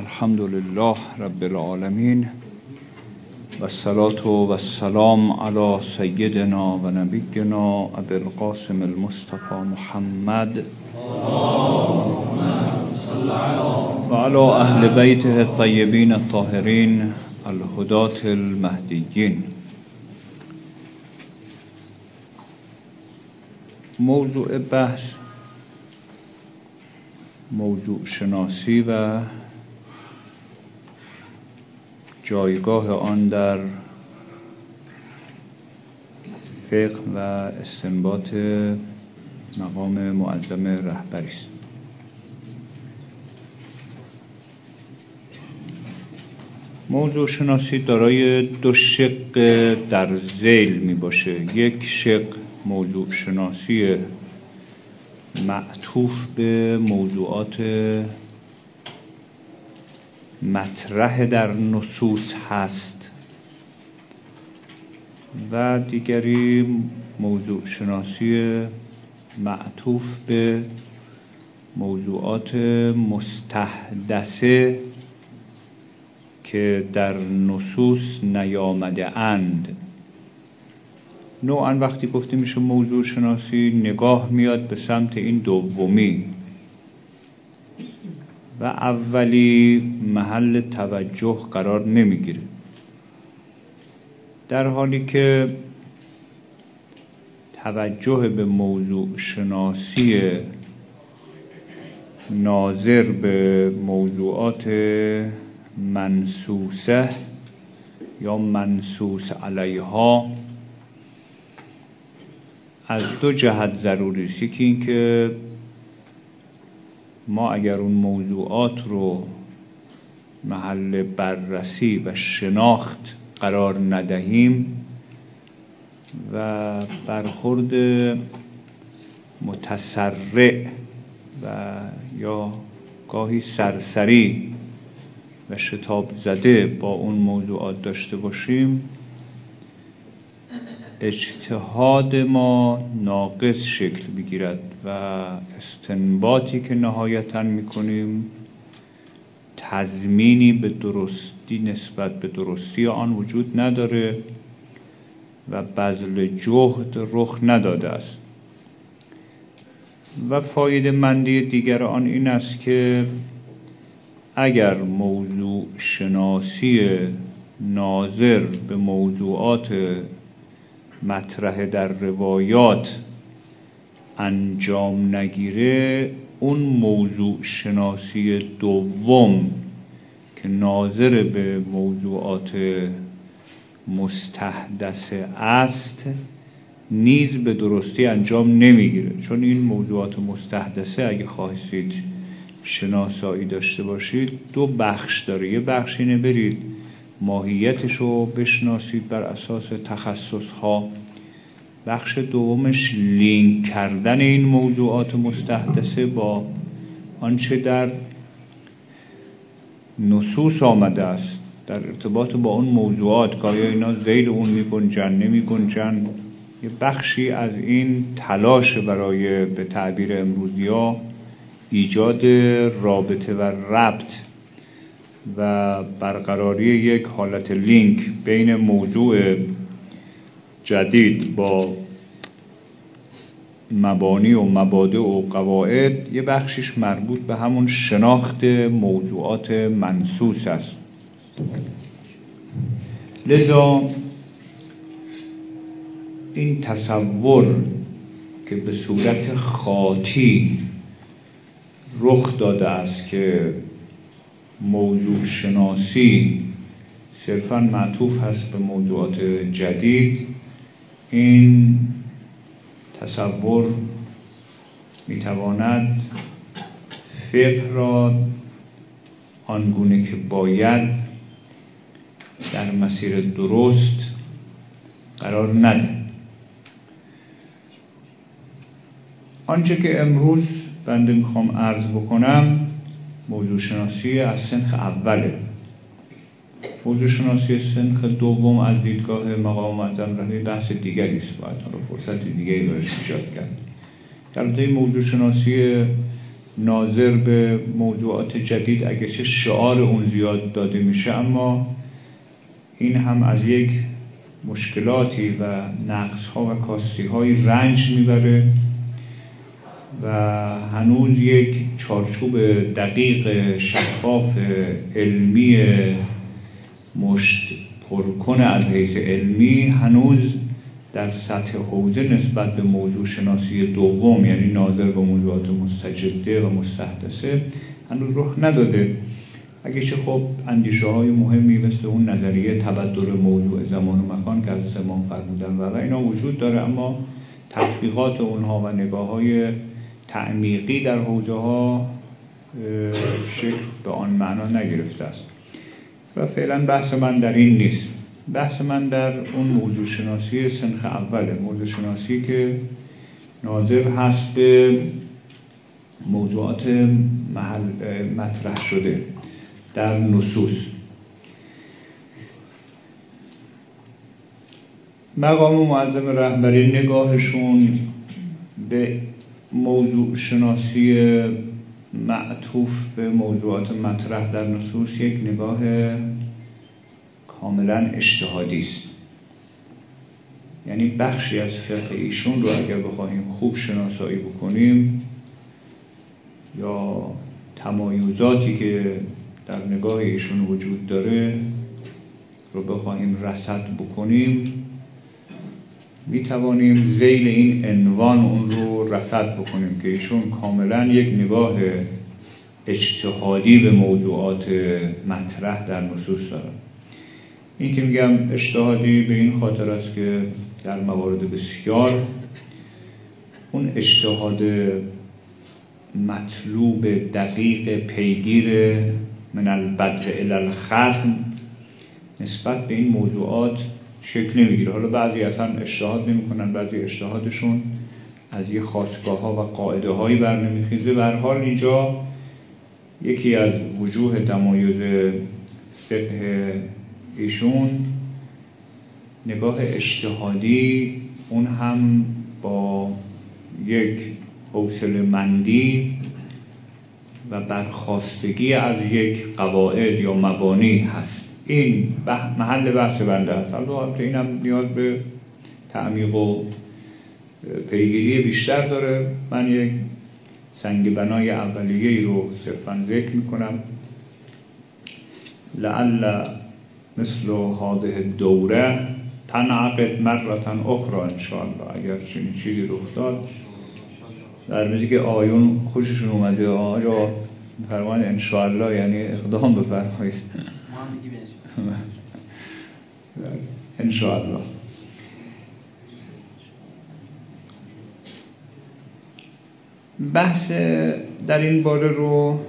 الحمد لله رب العالمين والصلاة والسلام على سيدنا ونبينا أبي القاسم المصطفى محمد وعلى أهل بيته الطيبين الطاهرين الهداة المهديين موضوع بحث موضوع شناسی و جایگاه آن در فقه و استنباط مقام معظم رهبری است. موضوع شناسی دارای دو شق در زیل می باشه. یک شق موضوع شناسی معطوف به موضوعات مطرح در نصوص هست. و دیگری موضوع شناسی معطوف به موضوعات مستحدثه که در نصوص نیامده اند. نوعا وقتی گفته میشه موضوع شناسی نگاه میاد به سمت این دومی. و اولی محل توجه قرار نمی‌گیره. در حالی که توجه به موضوع شناسی ناظر به موضوعات منسوسه یا منسوس علیها از دو جهت ضروری است. یکی اینکه ما اگر اون موضوعات رو محل بررسی و شناخت قرار ندهیم و برخورد متسرع و یا گاهی سرسری و شتاب زده با اون موضوعات داشته باشیم اجتهاد ما ناقص شکل بگیرد و استنباطی که نهایتا می‌کنیم تضمینی به درستی نسبت به درستی آن وجود نداره و بذل جهد رخ نداده است. و فایده مندی دیگر آن این است که اگر موضوع شناسی ناظر به موضوعات مطرح در روایات انجام نگیره اون موضوع شناسی دوم که ناظر به موضوعات مستحدثه است نیز به درستی انجام نمی‌گیره. چون این موضوعات مستحدثه اگه خواهید شناسایی داشته باشید دو بخش داره. یه بخش اینه برید ماهیتش رو بشناسید بر اساس تخصص ها بخش دومش لینک کردن این موضوعات مستحدثه با آنچه در نصوص آمده است. در ارتباط با اون موضوعات که آیا اینا زیل اون می گنجن نمی یه بخشی از این تلاش برای به تعبیر امروزی ها ایجاد رابطه و ربط و برقراری یک حالت لینک بین موضوع جدید با مبانی و مباده و قواعد یه بخشش مربوط به همون شناخت موضوعات منسوس است. لذا این تصور که به صورت خاطی رخ داده است که موضوع شناسی صرفا معطوف هست به موضوعات جدید. این تصور می‌تواند فقه را آنگونه که باید در مسیر درست قرار نده. آنچه که امروز بنده می‌خوام عرض بکنم موضوع شناسی از سنخ اوله. موضوع شناسی سنخ دوم از دیدگاه مقام معظم رهبری بحث دیگری است. باید حالا فرصت دیگری برش ایجاد کرد. در موضوع شناسی ناظر به موضوعات جدید اگرچه شعار اون زیاد داده میشه اما این هم از یک مشکلاتی و نقص ها و کاستی های رنج می‌بره و هنوز یک چارچوب دقیق شفاف علمی مشت پرکن از حیث علمی هنوز در سطح حوزه نسبت به موضوع شناسی دوم یعنی ناظر به موضوعات مستجده و مستحدثه هنوز رخ نداده. اگه چه خب اندیشه های مهمی مثل اون نظریه تبدل موضوع زمان و مکان که از زمان فرمودن و اینا وجود داره اما تطبیقات اونها و نگاه های تعمیقی در حوزه ها شکل به آن معنا نگرفته است. و فعلا بحث من در این نیست. بحث من در اون موضوع شناسی سنخ اوله موضوع شناسی که ناظر هست به موضوعات محل مطرح شده در نصوص. مقام معظم رهبری نگاهشون به موضوع شناسی معطوف به موضوعات مطرح در نصوص یک نگاه کاملا اجتهادی است. یعنی بخشی از فقه ایشون رو اگر بخواهیم خوب شناسایی بکنیم یا تمایزاتی که در نگاه ایشون وجود داره رو بخواهیم رسد بکنیم می توانیم زیل این عنوان اون رو رسد بکنیم که ایشون کاملا یک نگاه اجتهادی به موضوعات مطرح در نصوص دارن. این که میگم اجتهادی به این خاطر است که در موارد بسیار اون اجتهاد مطلوب دقیق پیگیر من البدر الالختم نسبت به این موضوعات شکل نمی‌گیره. حالا بعضی اصلا اشتهاد نمی‌کنن بعضی اشتهادشون از یه خواستگاه ها و قاعده هایی بر نمیخیزه بر حال اینجا یکی از وجوه تمایز فقه ایشون نگاه اجتهادی اون هم با یک حوصله مندی و برخواستگی از یک قواعد یا مبانی هست. این محل بحث بنده است. البته این هم نیاز به تعمیق و پیگیری بیشتر داره. من یک سنگ بنای اولیه رو صرفا ذکر می‌کنم. لعل مثل هاده دوره تنعقد مرتن اخرى انشاءالله اگر چنین چیزی رخ داد در میزی که آیون خوششون اومده آجا فرمان انشاءالله یعنی اقدام بفرمایید. انشاءالله بحث در این باره رو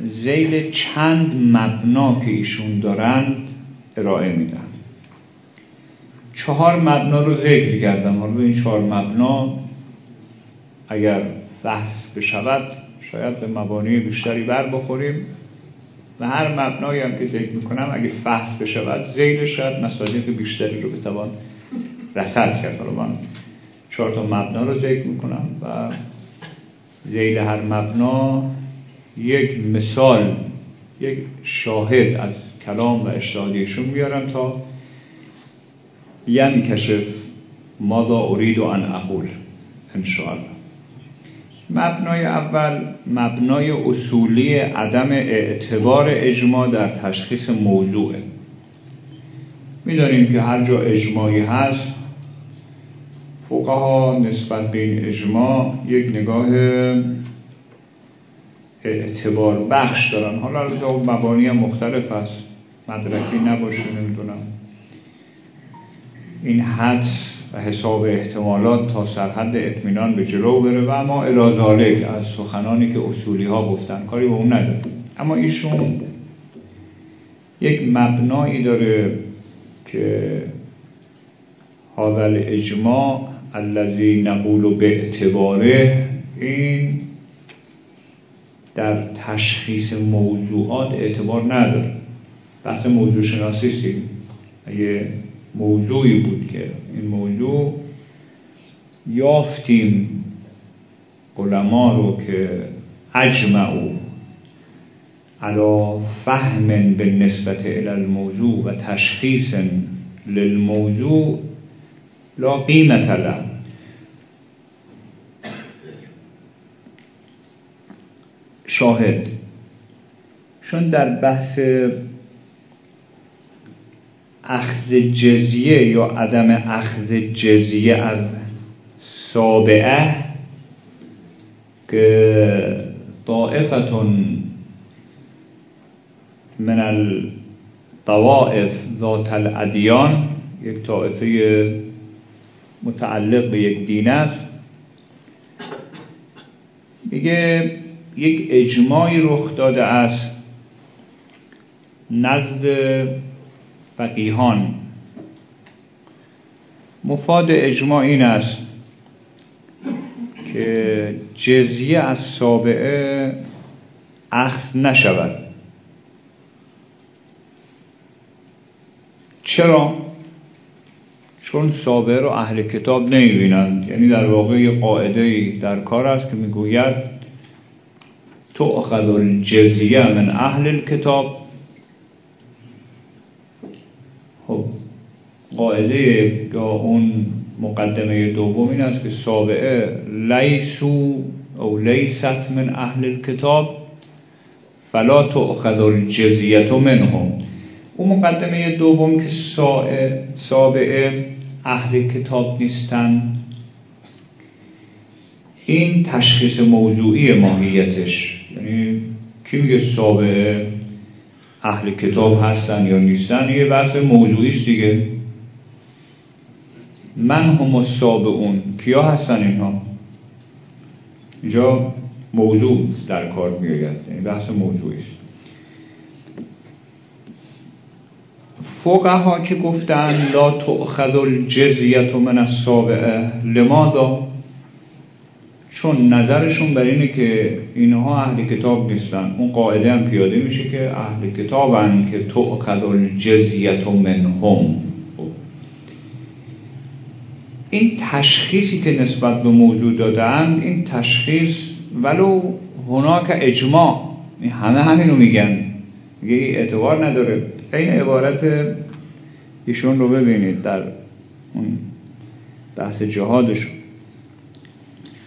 زیل چند مبنا که ایشون دارند ارائه میدن چهار مبنا رو ذکر کردم. حالا این چهار مبنا اگر بحث بشود شاید به مبانی بیشتری بر بخوریم. و هر مبنایی هم که ذکر می‌کنم اگه فحص بشود زیل شاید مصادیق بیشتری رو بتوان رسد کرد. حالا من چهار تا مبنا رو ذکر می‌کنم و زیل هر مبنا یک مثال یک شاهد از کلام و اشتادیشون میارم تا یم کشف ماذا ارید ان اقول انشاءالله. مبنای اول مبنای اصولی عدم اعتبار اجماع در تشخیص موضوعه. می‌دانیم که هر جا اجماعی هست فقها نسبت به این اجماع یک نگاه اعتبار بخش دارن. حالا البته مبانی مختلف هست مدرکی نباشه نمی‌دونم. این حدس و حساب احتمالات تا سرحد اطمینان به جلو بره و اما الازالک از سخنانی که اصولی ها گفتن. کاری به اون نداره. اما ایشون یک مبنایی داره که هذا اجماع الذي نقول به اعتباره این در تشخیص موضوعات اعتبار نداره. بحث موضوع شناسی اگه موضوعی بود که این موضوع یافتیم علما رو که اجمعو على فهم به نسبت الى الموضوع و تشخیص للموضوع لا قیمت له. شاهد. چون در بحث اخذ جزیه یا عدم اخذ جزیه از سابعه که طائفتون من الطوائف ذات الادیان یک طائفه متعلق به یک دین است. میگه یک اجماعی رخ داده است. نزد فقیهان مفاد اجماع این است که جزیه از سابعه اخذ نشود. چرا؟ چون سابعه رو اهل کتاب نمی‌بینند. یعنی در واقع یه قاعده در کار است که می‌گوید تو اخذ الجزیه من اهل الكتاب خب قاعده یا اون مقدمه دوم این است که سابعه لیسو او لیست من اهل الكتاب فلا اخذ الجزیت منهم. اون مقدمه دوم که سابعه اهل کتاب نیستن این تشخیص موضوعی ماهیتش. یعنی کی میگه سابعه اهل کتاب هستن یا نیستن؟ یه بحث موضوعی است دیگه. من هم اون کیا هستن اینها؟ اینجا موضوع در کار میآید. یعنی بحث موضوعی است فقها که گفتن لا تؤخذ الجزیت من السابعه لماذا؟ چون نظرشون بر اینه که اینها اهل کتاب نیستن. اون قاعده هم پیاده میشه که اهل کتابن که تؤخذ الجزیت منهم. این تشخیصی که نسبت به موضوع دادن این تشخیص ولو هناک اجماع. همه همینو میگن. میگه اعتبار نداره. این عبارت ایشون رو ببینید در اون بحث جهادشون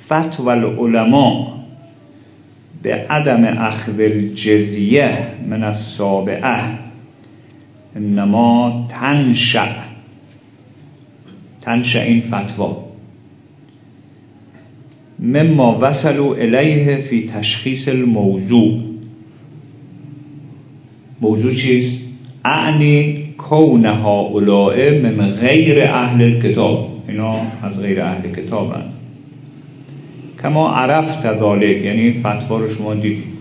فتو العلماء به عدم اخذ الجزیه من السابعه انما تنشع تنشع این فتوا. مما وصلوا الیه فی تشخیص الموضوع. موضوع چیست؟ اعنی کون هؤلاء من غیر اهل کتاب اینا از غیر اهل کتاب هست کما عرفت ذالک یعنی فتوا رو شما دیدید.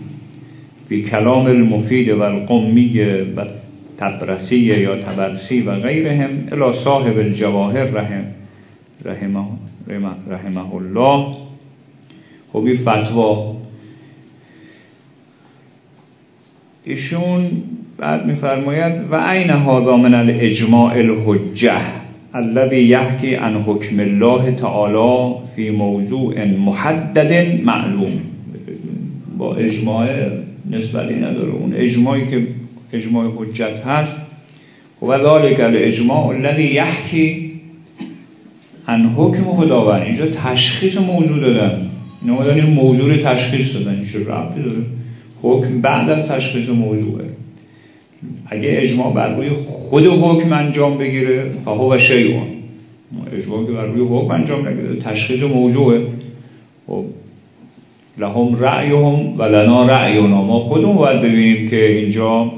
بی کلام المفید و القمی و تبرسی یا تبرسی و غیرهم الا صاحب الجواهر رحم رحمه, رحمه الله خب فتوا. ایشون بعد میفرماید و عین هذا من الاجماع الحجه الذي يحكي عن حکم الله تعالی فی موضوع محدد معلوم. با اجماع نسبتی نداره. اون اجماعی که اجماع حجت هست. و ذالک الاجماع الذي يحكي عن حکم خداوند. اینجا تشخیص موضوع دادن. اینا این موضوع تشخیص دادن. این ربطی داره. حکم بعد از تشخیص موضوعه. اگه اجماع بر روی خود حکم انجام بگیره فهو و شیعون. اجماع که بر روی حکم انجام نگیره تشخیص موضوعه. خب لهم رأیهم و لنا رأینا. ما خودمون باید ببینیم که اینجا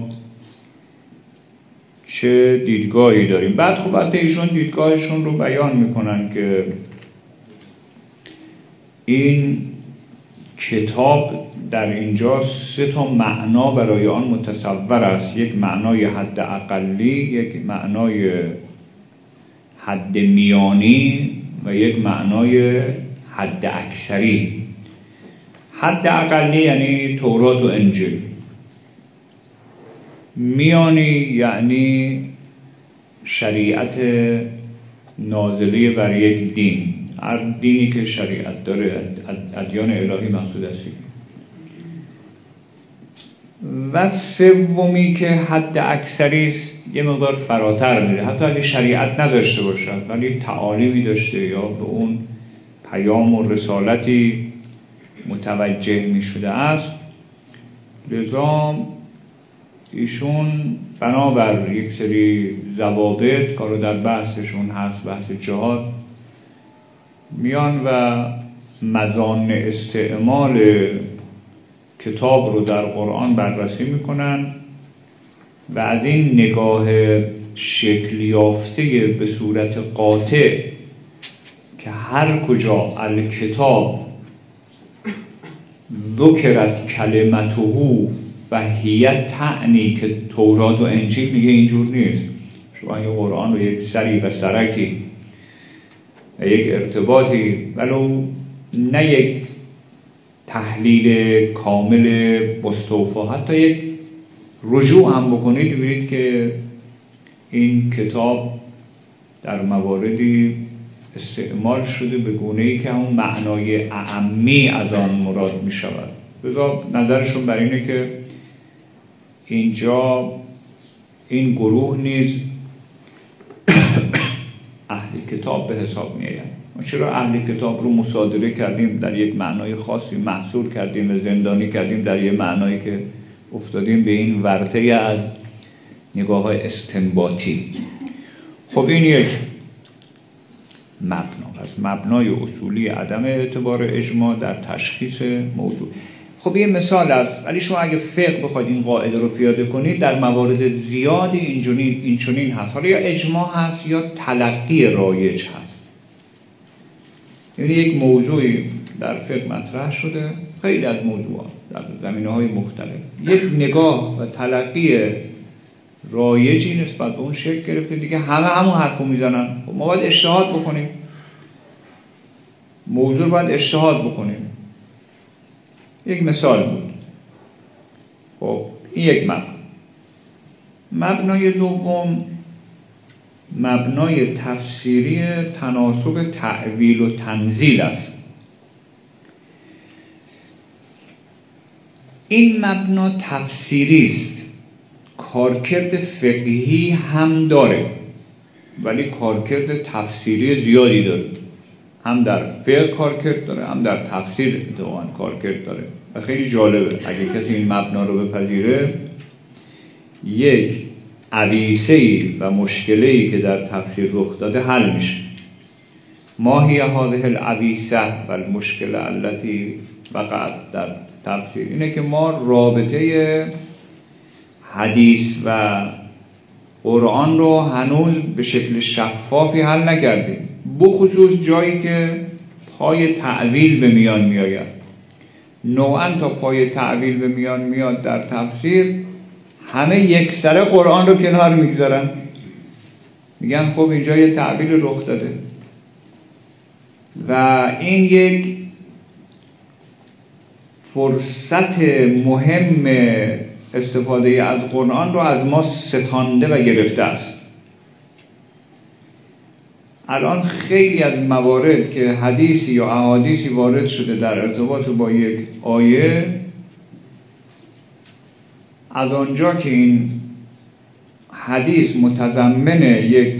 چه دیدگاهی داریم. بعد خب ایشون دیدگاهشون رو بیان می‌کنن که این کتاب در اینجا سه تا معنا برای آن متصور است. یک معنای حد اقلی یک معنای حد میانی و یک معنای حد اکثری. حد اقلی یعنی تورات و انجیل. میانی یعنی شریعت نازلی بر یک دین. هر دینی که شریعت داره ادیان الهی مقصود است. و سومی که حد اکثری است یه مقدار فراتر میره. حتی اگه شریعت نداشته باشد ولی تعالیمی داشته یا به اون پیام و رسالتی متوجه می شده است. لذا ایشون بنابر یک سری زوابط کارو در بحثشون هست بحث جهاد میان و مزان استعمال کتاب رو در قرآن بررسی می‌کنن و از این نگاه شکل یافته به صورت قاطع که هر کجا الکتاب ذکرت کلمته و هیت تعنی که تورات و انجیل میگه اینجور نیست. شما این قرآن رو یک سری و سرکی و یک ارتباطی ولو نه یک تحلیل کامل بستوفا حتی یک رجوع هم بکنید ببینید که این کتاب در مواردی استعمال شده به گونه ای که اون معنای اعمی از آن مراد می شود بذار نظرشون بر اینه که اینجا این گروه نیز اهل کتاب به حساب می ما چرا اهل کتاب رو مصادره کردیم؟ در یک معنای خاصی محصول کردیم و زندانی کردیم. در یک معنایی که افتادیم به این ورطه از نگاه های استنباطی. خب این یک مبنا. از مبنای اصولی عدم اعتبار اجماع در تشخیص موضوع. خب یه مثال است. ولی شما اگه فقه بخواید این قاعده رو پیاده کنید در موارد زیادی اینجونین این چنین هست. حالا یا اجماع هست یا تلقی رایج هست. یعنی یک موضوعی در فقه مطرح شده. خیلی از موضوعات در زمینه های مختلف. یک نگاه و تلقی رایجی نسبت به اون شکل گرفته دیگه همه همون حرف رو می‌زنن. خب ما باید بکنیم. موضوع باید اشتهاد بکنیم. یک مثال بود. خب این یک مبنا. مبنای دوم مبنای تفسیری تناسب تعویل و تنزیل است. این مبنا تفسیری است. کارکرد فقهی هم داره ولی کارکرد تفسیری زیادی داره. هم در فقه کارکرد داره هم در تفسیر اتفاقا کارکرد داره. و خیلی جالبه. اگه کسی این مبنا رو بپذیره یک عویسه و مشکلی که در تفسیر رخ داده حل میشه. ماهی هذه العویسه و المشکل التي وقعت در تفسیر. اینه که ما رابطه حدیث و قرآن رو هنوز به شکل شفافی حل نکردیم. بخصوص جایی که پای تعویل به میان میآید. نوعا تا پای تعویل به میان میاد در تفسیر همه یک سره قرآن رو کنار می‌گذارن. میگن خب اینجا یه تعویل رخ داده. و این یک فرصت مهم استفاده از قرآن رو از ما ستانده و گرفته است. الان خیلی از موارد که حدیثی یا احادیثی وارد شده در ارتباط با یک آیه از آنجا که این حدیث متضمن یک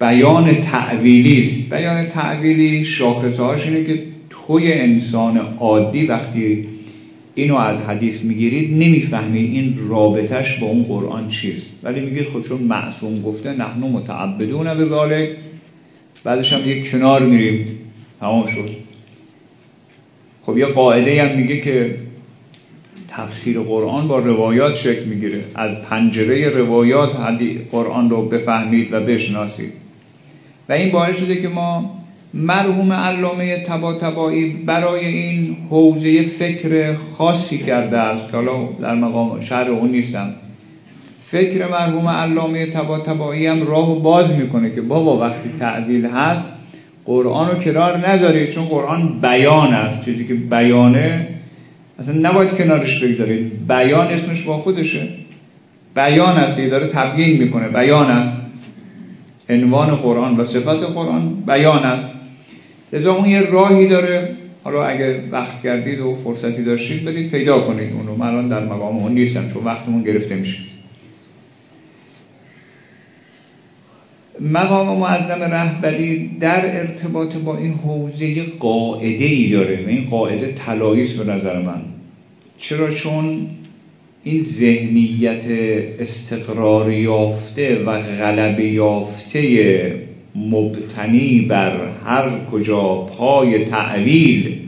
بیان تعویلی است. بیان تعویلی شاخصهاش اینه که توی انسان عادی وقتی اینو از حدیث می‌گیرید نمی‌فهمید این رابطش با اون قرآن چیست. ولی میگید خود خب چون معصوم گفته نحنو متعبدون به ذالک بعدش هم یک کنار میریم. تمام شد. خب یه قاعده هم میگه که تفسیر قرآن با روایات شکل می‌گیره. از پنجره روایات قرآن رو بفهمید و بشناسید. و این باعث شده که ما مرحوم علامه تبا تبایی برای این حوزه فکر خاصی کرده است که حالا در مقام شهر اون نیستم. فکر مرحوم علامه تبا تبایی هم راه باز می‌کنه که بابا وقتی تعویل هست قرآن رو کنار نذارید چون قرآن بیان است. چیزی که بیانه اصلا نباید کنارش بگذارید. بیان اسمش با خودشه. بیان است داره تبیین می‌کنه. بیان است. عنوان قرآن و صفت قرآن بیان است. لذا اون یه راهی داره. حالا اگه وقت کردید و فرصتی داشتید بدید پیدا کنید اونو. من الان در مقام اون نیستم چون وقتمون گرفته میشه. مقام معظم رهبری در ارتباط با این حوزه قاعده ای داره این قاعده طلایی به نظر من. چرا؟ چون این ذهنیت استقرار یافته و غلب یافته مبتنی بر هر کجا پای تعویل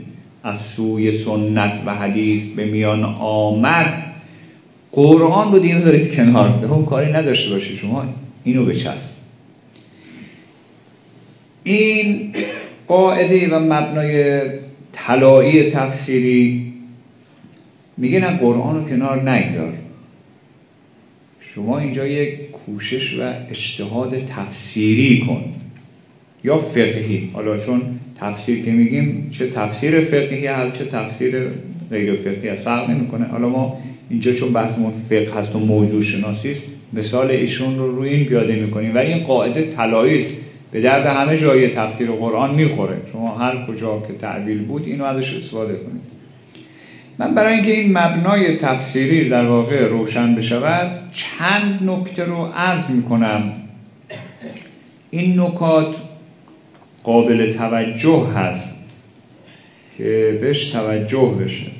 از سوی سنت و حدیث به میان آمد قرآن رو دارید کنار. به کاری نداشته باشید شما. اینو بچست این قاعده و مبنای طلایی تفسیری میگه نه قرآن رو کنار نگذار شما اینجا یک کوشش و اجتهاد تفسیری کن. یا فقهی. حالا چون تفسیر که میگیم چه تفسیر فقهی هست چه تفسیر غیر فقهی هست. فرق نمی‌کنه. حالا ما اینجا چون بحثمون فقه هست و موضوع شناسی است مثال ایشون رو روی این پیاده می‌کنیم. و این قاعده طلایی به درد همه جای تفسیر قرآن می‌خوره. شما هر کجا که تعبیل بود اینو ازش استفاده کنید. من برای اینکه این مبنای تفسیری در واقع روشن بشود چند نکته رو عرض می‌کنم. این نکات قابل توجه هست که بهش توجه بشه.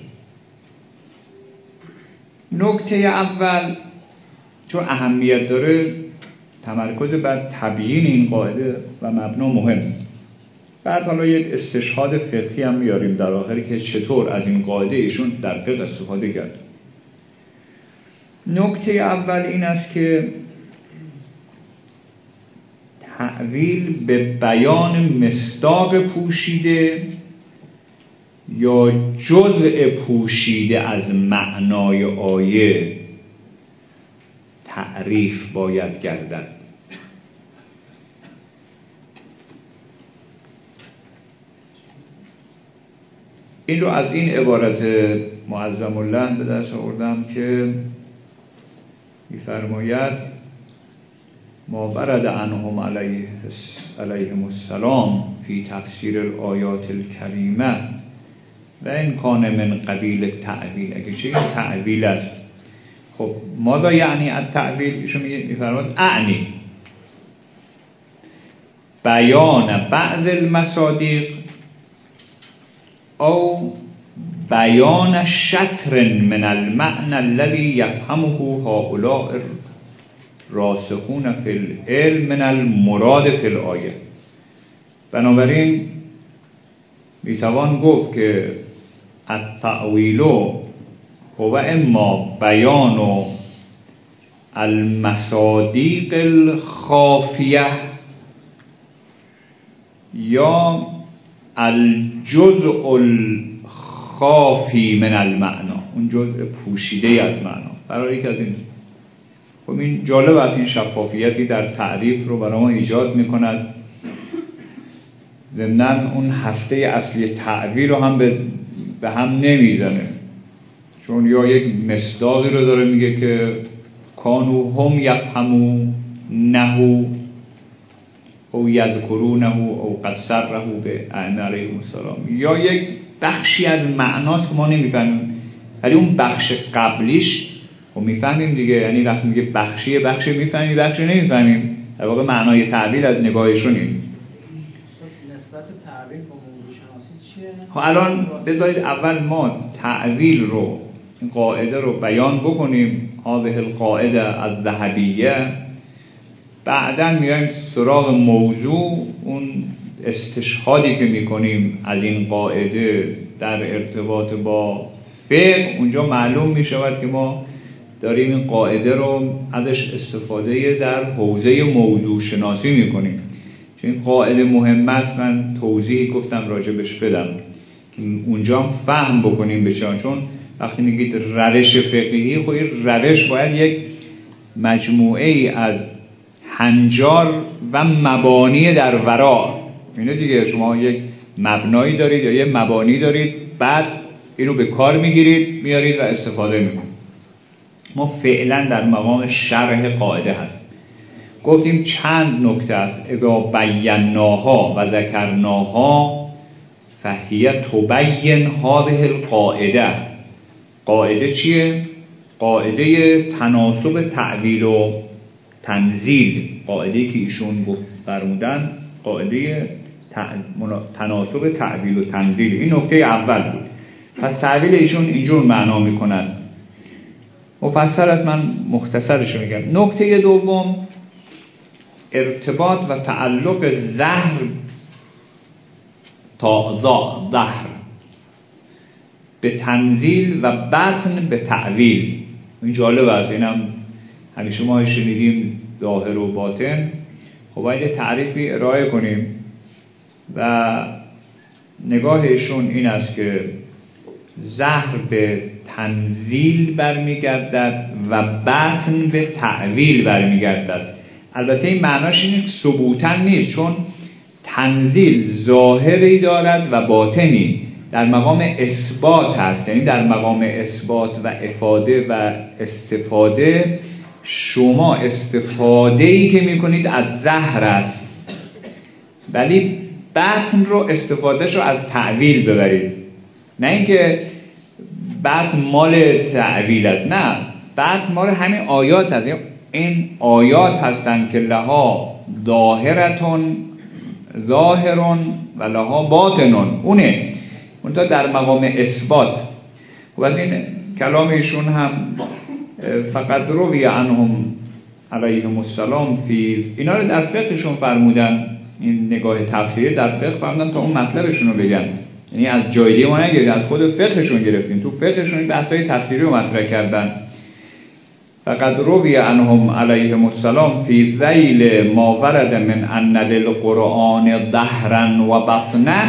نکته اول چون اهمیت داره تمرکز بر تبیین این قاعده و مبنا مهم. بعد حالا یک استشهاد فقهی هم میاریم در آخری که چطور از این قاعده ایشون در فقه استفاده کرد. نکته اول این است که تعویل به بیان مصداق پوشیده یا جزء پوشیده از معنای آیه تعریف باید گردد. این رو از این عبارت معظم الله به دست آوردم که میفرماید ما ورد عنهم علیه علیهم السلام فی تفسیر الآیات الکریمه و این کان من قبیل تعویل اگه چه تعویل است. خب ماذا یعنی از تعویل ایشون میفرماد اعنی. بیان بعض المصادیق او بیان شطر من المعنى الذي يفهمه هؤلاء راسخون فی العلم من المراد فی الآیه. بنابراین می‌توان گفت که التعویل هو اما بیان المصادیق الخافیه یا الجزء الخافی من المعنا اون جزء پوشیده از معنا برای یک از این خب این جالب است این شفافیتی در تعریف رو برای ما ایجاد می‌کند. ضمنا اون هسته اصلی تعبیر رو هم به, به هم نمی‌زنه. چون یا یک مصداقی رو داره میگه که کانو هم یفهمو نهو او یذکرونه او قد سره به اعنی علیه السلام. یا یک بخشی از معناست که ما نمی‌فهمیم. ولی اون بخش قبلیش خب می‌فهمیم دیگه. یعنی وقتی میگه بخشی بخشی می‌فهمیم بخشی نمی‌فهمیم. در واقع معنای تعبیر از نگاهشونیم خب الان بذارید اول ما تعویل رو این قاعده رو بیان بکنیم. هذه القاعده از ذهبیه بعدا میایم سراغ موضوع اون استشهادی که می‌کنیم از این قاعده در ارتباط با فقه. اونجا معلوم می‌شود که ما داریم این قاعده رو ازش استفاده در حوزه موضوع شناسی می‌کنیم. چون این قاعده مهم است من توضیحی گفتم راجبش بدم. که اونجا هم فهم بکنیم به چون وقتی میگید روش فقهی خب روش باید یک مجموعه ای از هنجار و مبانی در ورا. اینه دیگه شما یک مبنایی دارید یا یک مبانی دارید بعد اینو به کار می‌گیرید میارید و استفاده می‌کنید. ما فعلا در مقام شرح قاعده هست گفتیم چند نکته است. اذا بیناها و ذکرناها فهیه تبین هذه القاعده. قاعده چیه؟ قاعده تناسب تعویل و تنزیل قاعده که ایشون فرمودن قاعده تناسب تعویل و تنزیل. این نکته اول بود. پس تعویل ایشون اینجور معنا می‌کنن مفصل از من مختصرش میگم. نکته دوم ارتباط و تعلق زهر تا ظهر به تنزیل و بطن به تعویل. این جالب است. اینم همیشه ما شنیدیم ظاهر و باطن خب باید تعریفی ارائه کنیم. و نگاهشون این است که زهر به تنزیل برمیگردد و بطن به تعویل برمیگردد. البته این معناش این ثبوتن نیست چون تنزیل ظاهری دارد و باطنی. در مقام اثبات هست یعنی در مقام اثبات و افاده و استفاده شما استفاده ای که می‌کنید از زهر است. ولی بطن رو استفادهش رو از تعویل ببرید. نه اینکه بطن مال تعویل است. نه بطن مال همین آیات هست این آیات هستند که لها ظاهرتون ظاهرون و لها باطنون. اونه. اونتا در مقام اثبات. و از این کلام هم فقط روی عنهم علیهم السلام فی اینا رو در فقهشون فرمودن. این نگاه تفسیری در فقه فرمودن تا اون مطلبشون رو بگن. یعنی از جایدی ما نگیرید از خود فقهشون گرفتیم. تو فقهشون این بحثای تفسیری رو مطرح کردن. فقط روی عنهم علیهم السلام فی ذیل ما ورد من ان للقرآن ظهرا و بطنا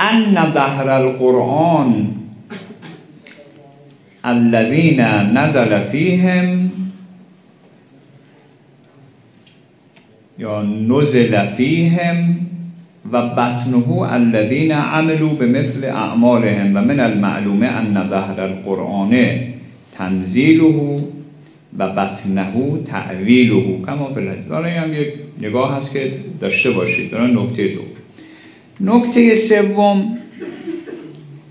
ان ظهر القرآن الذين نزل فيهم یا نزل فیهم و بطنه الذين عملوا بمثل اعمالهم و من المعلوم ان ظهر القرآن تنزیله و بطنه تعویله کما حالا هم یک نگاه هست که داشته باشید. دارن نکته دو. نکته سوم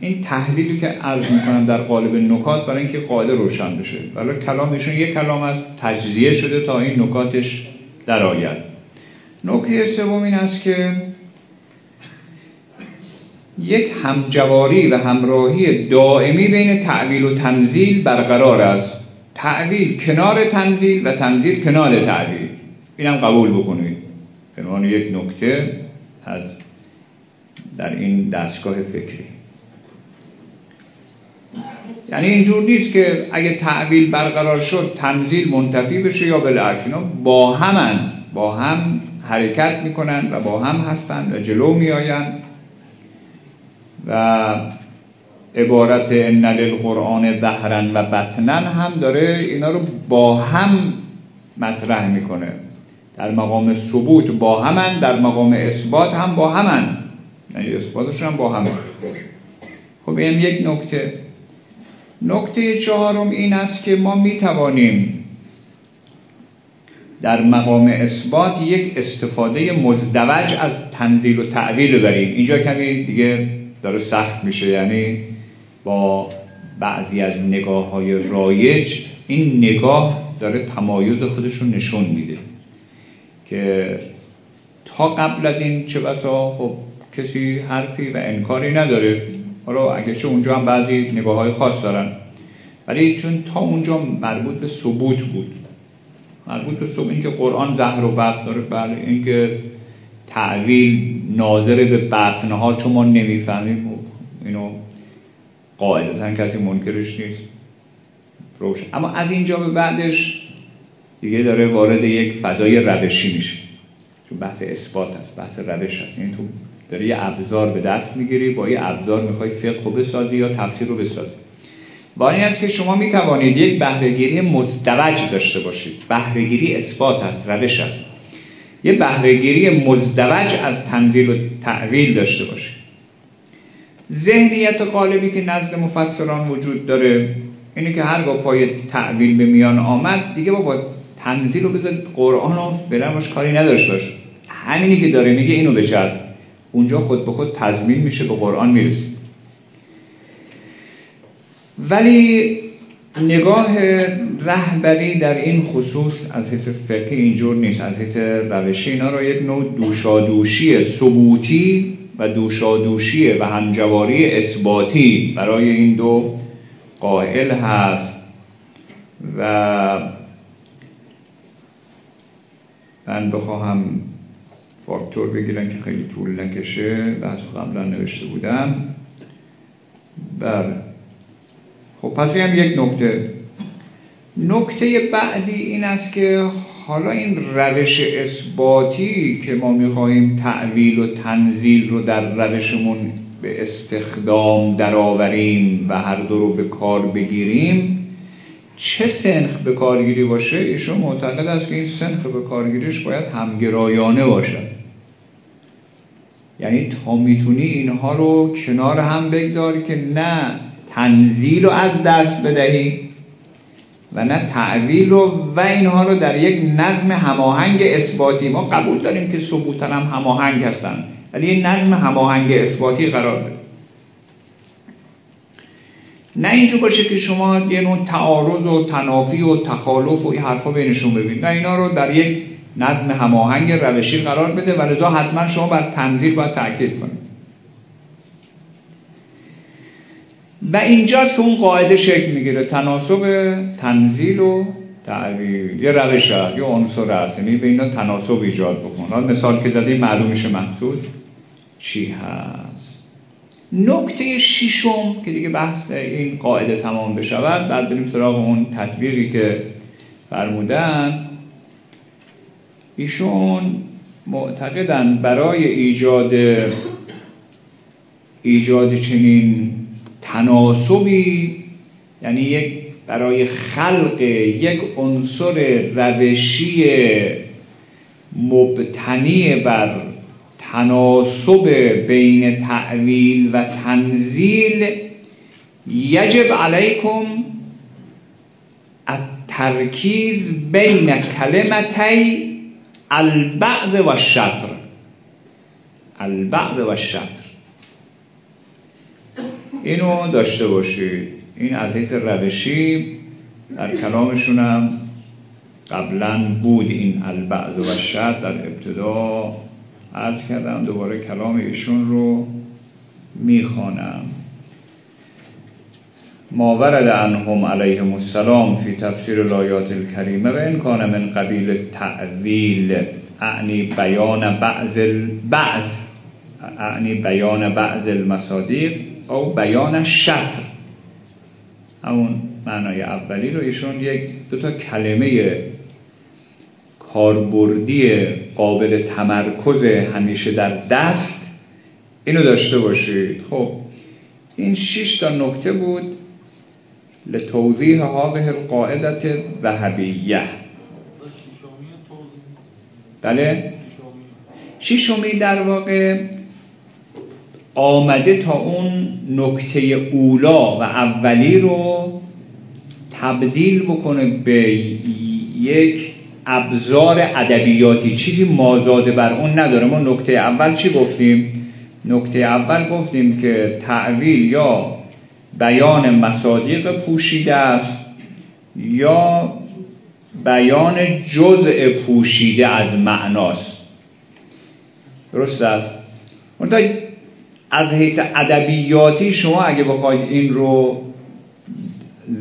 این تحلیلی که عرض می‌کنم در قالب نکات برای اینکه قاعده روشن بشه. ولی کلامشون یک کلام از تجزیه شده تا این نکاتش در آید. نکته سوم این است که یک همجواری و همراهی دائمی بین تعویل و تنزیل برقرار است. تعویل کنار تنزیل و تنزیل کنار تعویل. اینم قبول بکنید. به یک نکته از در این دستگاه فکری. یعنی اینجور نیست که اگه تعویل برقرار شد تنزیل منتفی بشه یا بالعکس اینا با همن با هم حرکت می‌کنن و با هم هستن و جلو میآیند. و عبارت ان للقرآن ظهرا و بطنا هم داره اینا رو با هم مطرح می‌کنه. در مقام ثبوت با همن در مقام اثبات هم با همن. یعنی اثباتش هم با همن. خب این یک نکته. نکته چهارم این است که ما می توانیم در مقام اثبات یک استفاده مزدوج از تنزیل و تعویل ببریم. اینجا کمی دیگه داره سخت میشه یعنی با بعضی از نگاه های رایج این نگاه داره تمایز خودش رو نشون میده که تا قبل از این چه بسا خب کسی حرفی و انکاری نداره. حالا اگرچه اونجا هم بعضی نگاه های خاص دارن. ولی چون تا اونجا مربوط به ثبوت بود. مربوط به ثبوت اینکه قرآن زهر و بطن داره بله اینکه تعویل ناظر به بطنها چون ما نمی‌فهمیم اینو قاعدتا کسی منکرش نیست. روشن. اما از اینجا به بعدش دیگه داره وارد یک فضای روشی میشه. چون بحث اثبات است بحث روش هست یعنی تو داره یه ابزار به دست می‌گیری با یه ابزار می‌خوای فقه رو بسازی یا تفسیر رو بسازی. با این است که شما می توانید یک بهرهگیری مزدوج داشته باشید. بهرهگیری اثبات است روش است. یه بهرهگیری مزدوج از تنزیل و تعویل داشته باشید. ذهنیت قالبی که نزد مفسران وجود داره اینه که هرگاه پای تعویل به میان آمد دیگه با تنزیل رو بذارید قرآن رو فعلا کاری نداشت باش. همینی که داره میگه اینو بچرد اونجا خود به خود تضمین میشه به قرآن می‌رسید ولی نگاه رهبری در این خصوص از حیث فقهی اینجور نیست. از حیث روشی اینا رو یک نوع دوشادوشی ثبوتی و دوشادوشی و همجواری اثباتی برای این دو قائل هست و من بخواهم فاکتور بگیرم که خیلی طول نکشه. بحث قبلا نوشته بودم. بر خب پس هم یک نکته. نکته بعدی این است که حالا این روش اثباتی که ما می‌خواهیم تعویل و تنزیل رو در روشمون به استخدام درآوریم و هر دو رو به کار بگیریم چه سنخ به کارگیری باشه؟ ایشون معتقد است که این سنخ به کارگیریش باید همگرایانه باشد. یعنی تا می‌تونی اینها رو کنار هم بگذاری که نه تنزیل رو از دست بدهی و نه تعویل رو و اینها رو در یک نظم هماهنگ اثباتی. ما قبول داریم که ثبوتا هم هماهنگ هستن ولی این نظم هماهنگ اثباتی قرار بده نه اینجور باشه که شما یه نوع تعارض و تنافی و تخالف و این حرفا بینشون ببینید. نه اینا رو در یک نظم هماهنگ روشی قرار بده و لذا حتما شما بر تنزیل باید تاکید کنید. و اینجاست که اون قاعده شکل می‌گیره. تناسب تنزیل و تعویل یه روش هست یه عنصر هست یعنی به اینا تناسب ایجاد بکن. حالا مثال که زدی معلوم میشه محسود چی هست؟ نکته ششم که دیگه بحث این قاعده تمام بشود بعد بریم سراغ اون تطبیقی که فرمودن. ایشون معتقدن برای ایجاد ایجاد چنین تناسبی یعنی یک برای خلق یک عنصر روشی مبتنی بر تناسب بین تعویل و تنزیل یجب علیکم الترکیز بین کلمتی البعض و الشطر البعض و شطر اینو داشته باشید. این از حیث روشی در کلامشون هم قبلا بود این البعض و شد در ابتدا عرض کردم دوباره کلام ایشون رو می‌خوانم. ما ورد عنهم علیهم السلام فی تفسیر الآیات الکریمه و این کان من قبیل تعویل اعنی بیان بعض بعض اعنی بیان بعض المصادیق او بیان شطر. همون معنای اولی رو ایشون یک دو تا کلمه کاربردی قابل تمرکز همیشه در دست اینو داشته باشید. خب این شش تا نکته بود لتوضیح هذه القاعدت ذهبیه. بله. شیشمی در واقع آمده تا اون نکته اولا و اولی رو تبدیل بکنه به یک ابزار ادبیاتی. چیزی مازاده بر اون نداره. ما نکته اول چی گفتیم؟ نکته اول گفتیم که تعویل یا بیان مصادیق پوشیده است یا بیان جزء پوشیده از معناست؟ درست است؟ از حیث ادبیاتی شما اگه بخواید این رو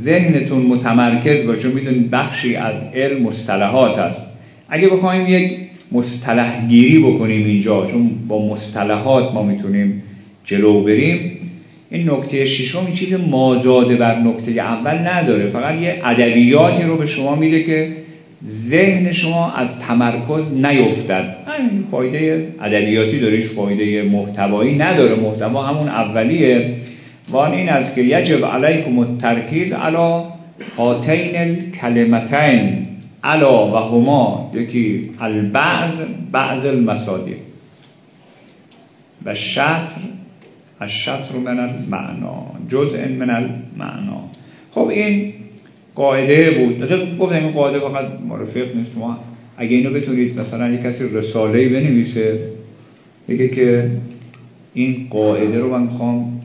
ذهنتون متمرکز باشه می‌دونید بخشی از علم مصطلحات هست اگه بخوایم یک مصطلح گیری بکنیم اینجا چون با مصطلحات ما می‌تونیم جلو بریم. این نکته ششم این چیز مازاده بر نکته اول نداره. فقط یه ادبیاتی رو به شما میده که ذهن شما از تمرکز نیفتد. این فایده ادبیاتی داره فایده محتوایی نداره. محتوا همون اولیه. وان این است که یجب علیکم الترکیز علا هاتین الکلمتین. علا و هما یکی البعض بعض المصادیق. و شطر الشطر من المعنا جزء من المعنا خب این قاعده بود. گفتم این قاعده فقط مرفق نیست. ما اگه اینو بتونید مثلا یک کسی رساله بنویسه بگه که این قاعده رو من می‌خوام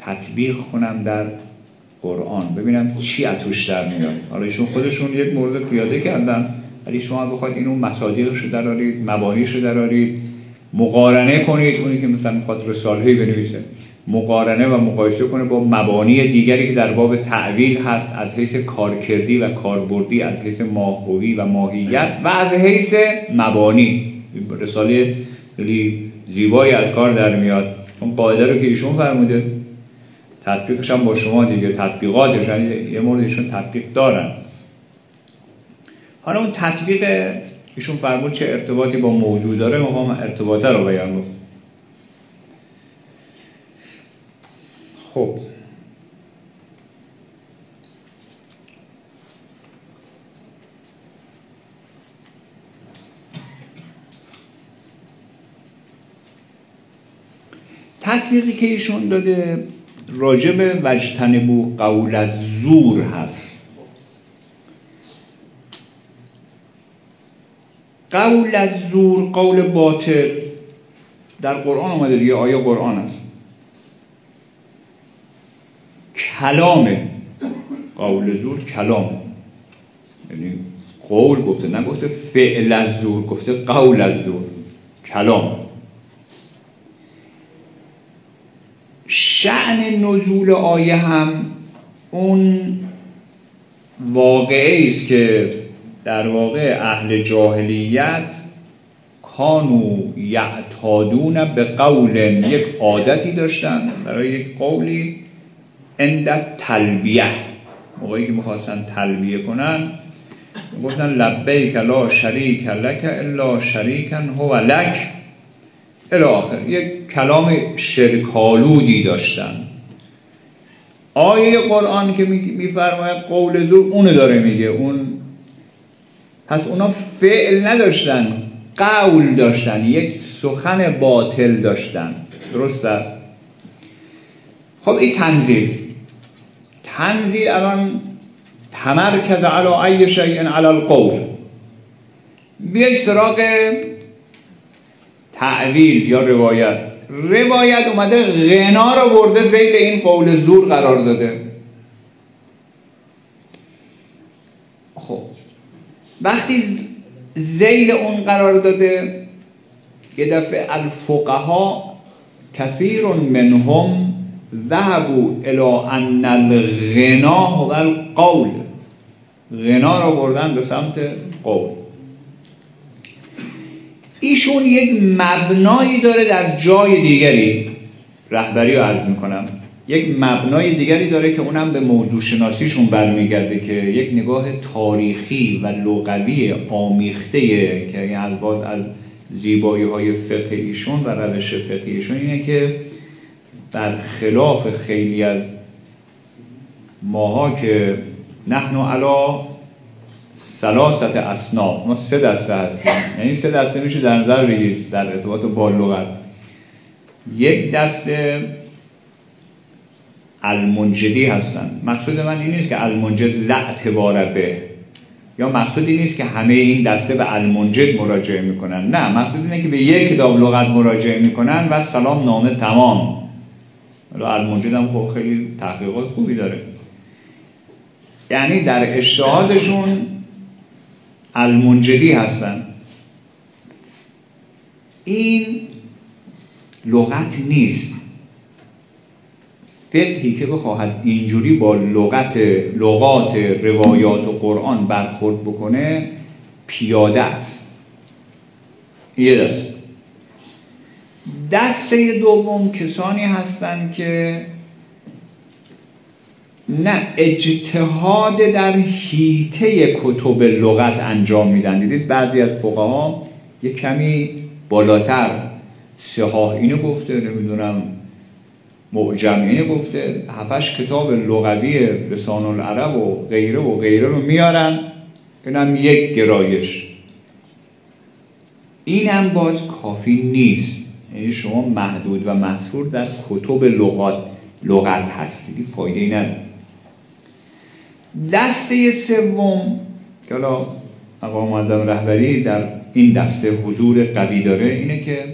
تطبیق کنم در قرآن. ببینم چی اتوش در میاد. حالا ایشون خودشون یک مورد پیاده کردن ولی شما بخواید اینو مصادیقش رو درارید مبانیش رو درارید. مقارنه کنید اونی که مثلا می‌خواد رساله بنویسه. مقارنه و مقایسه کنه با مبانی دیگری که در باب تعویل هست از حیث کارکردی و کاربردی از حیث ماهوی و ماهیت و از حیث مبانی. رساله خیلی زیبایی از کار در میاد. اون قاعده رو که ایشون فرموده تطبیقش هم با شما دیگه تطبیقاتش یعنی یه مورد ایشون تطبیق دارن. حالا اون تطبیق ایشون فرمود چه ارتباطی با موجود داره ما ارتباطه رو بیان خب. تطبیقی که ایشون داده راجب وجتنبو قول از زور هست. قول از زور قول باطل. در قرآن آمده دیگه آیا قرآن است؟ کلامه. قول زور کلامه یعنی قول گفته نگفته فعل از زور گفته قول از زور کلام. شعن نزول آیه هم اون واقعه است که در واقع اهل جاهلیت کانو یعتادون به قول یک عادتی داشتن برای یک قولی اندت تلبیه. موقعی که می‌خواستن تلبیه کنن گفتن لبیک لا شریک لک الا شریکن هو لک. الاخر یک کلام شرکالودی داشتن. آیه قرآن که میفرماید قول زور اونو داره میگه. اون پس اونا فعل نداشتن قول داشتن یک سخن باطل داشتن. درسته خب این تنزیل. تنزیل الان تمرکز علا ای شیء علی القول. بیای سراغ تعویل یا روایت. روایت اومده غنا رو برده زیل این قول زور قرار داده خب وقتی زیل اون قرار داده یه دفعه الفقها کثیر منهم ذهبوا الى ان الغنا هو القول. غنا رو بردن به سمت قول. ایشون یک مبنایی داره در جای دیگری. رهبری رو عرض می‌کنم. یک مبنای دیگری داره که اونم به موضوع شناسیشون برمیگرده که یک نگاه تاریخی و لغوی آمیخته که از از زیبایی های فقه ایشون و روش فقه ایشون اینه که در خلاف خیلی از ماها که نحن علا سلاست اصناف ما سه دسته هستیم. یعنی سه دسته میشه در نظر بگیرید در ارتباط با لغت. یک دسته المنجدی هستن. مقصود من این نیست که المنجد لا به. یا مقصود این نیست که همه این دسته به المنجد مراجعه می‌کنن. نه مقصود اینه که به یک کتاب لغت مراجعه می‌کنن و سلام نامه تمام. المنجد هم خب خیلی تحقیقات خوبی داره. یعنی در اشتهادشون المنجدی هستن. این لغت نیست. فقهی که بخواهد اینجوری با لغت لغات روایات و قرآن برخورد بکنه پیاده است. یه دست. دسته دوم کسانی هستند که نه اجتهاد در حیطه کتب لغت انجام میدن. دیدید بعضی از فقها یه کمی بالاتر. سهاه اینو گفته نمی‌دونم. معجم اینو گفته هفتش کتاب لغوی لسان العرب و غیره و غیره رو میارن. اینم یک گرایش. این هم باز کافی نیست. یعنی شما محدود و محصور در کتب لغات لغت هستید فایده ای نداره. دسته سوم که حالا اقوام معظم رهبری در این دسته حضور قوی داره اینه که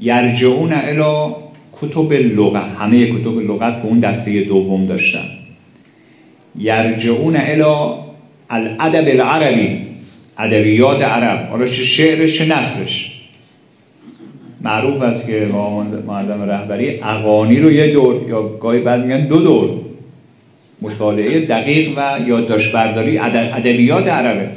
یرجعون الی کتب لغت همه کتب لغت که اون دسته دوم داشتن. یرجعون الی الادب العربی ادبیات عرب. حالا چه شعرش چه نصرش معروف است که معلم رهبری اغانی رو یه دور یا گاهی بعد میگن دو دور. مطالعه دقیق و یادداشت برداری ادبیات عربه.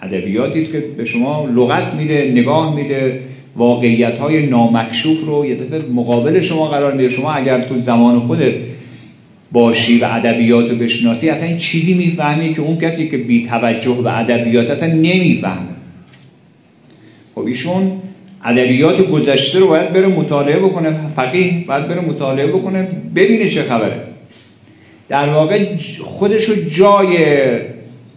ادبیاتی که به شما لغت میده نگاه میده واقعیت های نامکشوف رو یه دفعه مقابل شما قرار میده. شما اگر تو زمان خودت باشی و ادبیات رو بشناسی اصلا این چیزی می‌فهمی که اون کسی که بی توجه به ادبیات اصلا نمی‌فهمه. خب ایشون ادبیات گذشته رو باید بره مطالعه بکنه فقیه باید بره مطالعه بکنه ببینه چه خبره. در واقع خودشو جای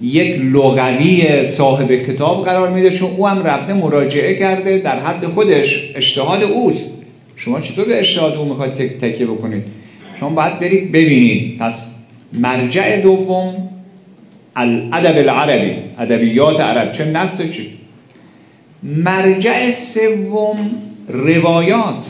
یک لغوی صاحب کتاب قرار میده چون او هم رفته مراجعه کرده در حد خودش اجتهاد اوست. شما چطور به اجتهاد او می‌خواید تکیه بکنید؟ شما باید برید ببینید. پس مرجع دوم الادب العربی ادبیات عرب. چه نفس چی؟ مرجع سوم روایات.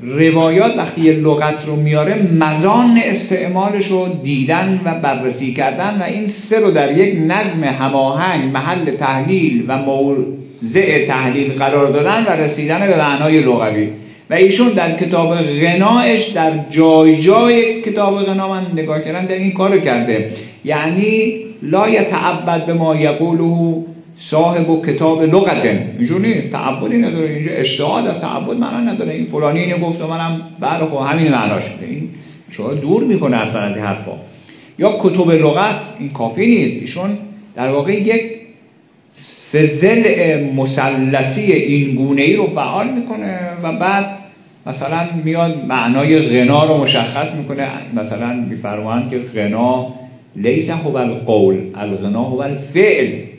روایات وقتی یه لغت رو میاره مزان استعمالش رو دیدن و بررسی کردن و این سه رو در یک نظم هماهنگ محل تحلیل و موضع تحلیل قرار دادن و رسیدن به معنای لغوی. و ایشون در کتاب غناش در جای جای کتاب غنا من نگاه کردن در این کارو کرده. یعنی لا یتعبد به ما یقوله صاحب و کتاب لغته اینجوری تعبدی نداره. اینجا اشتهاد از تعبد معنا نداره. این فلانی اینو گفت و منم بله خب همین معناش. این شما دور می‌کنه از حرفا. یا کتب لغت این کافی نیست. ایشون در واقع یک سزل مثلثی این گونه ای رو فعال می‌کنه و بعد مثلا میاد معنای غنا رو مشخص می‌کنه. مثلا میفرمایند که غنا لیس هو القول الغنا هو الفعل.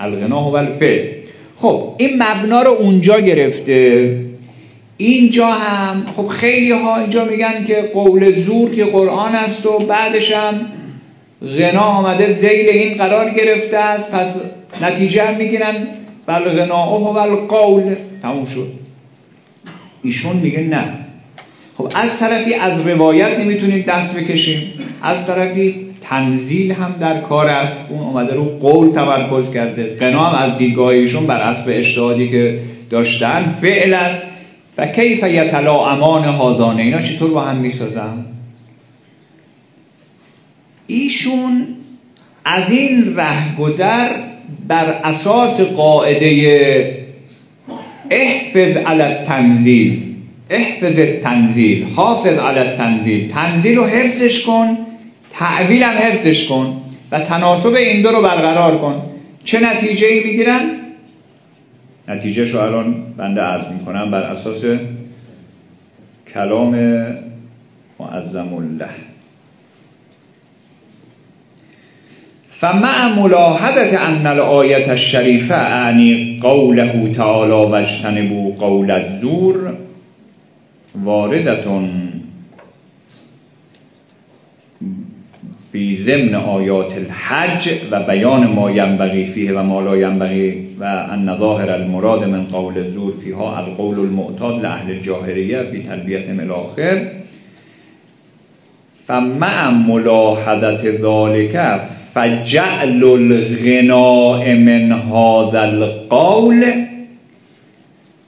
الغنا هو الفعل خب این مبنا رو اونجا گرفته. اینجا هم خب خیلی ها اینجا میگن که قول زور که قرآن است و بعدش هم غنا آمده زیل این قرار گرفته است. پس نتیجه هم می‌گیرن. بل غنا هو القول تموم شد. ایشون میگه نه. خب از طرفی از روایت نمی‌تونیم دست بکشیم. از طرفی تنزیل هم در کار است. اون اومده رو قول تمرکز کرده. قنا هم از دیدگاهیشون بر اسب اجتهادی که داشتن فعل است. و کیف یتلا امان هازانه. اینا چطور با هم می‌سازن؟ ایشون از این گذر بر اساس قاعده احفظ علی تنزیل احفظ تنزیل حافظ علی تنزیل تنزیل رو حفظش کن. تعویل هم حفظش کن و تناسب این دو رو برقرار کن. چه نتیجه ای می‌گیرن؟ نتیجه شو الان بنده عرض می‌کنم بر اساس کلام معظم الله فمع ملاحظت ان الآیت الشریفه اعنی قوله تعالی واجتنبوا قول الزور واردتون فی ضمن آیات الحج و بیان ما ینبغی فیه و ما لا ینبغی و ان ظاهر المراد من قول الزور فیها القول المعتاد لأهل الجاهریه فی تربیت الاخر. فمع ملاحظت ذالک فجعل الغناء من هذا القول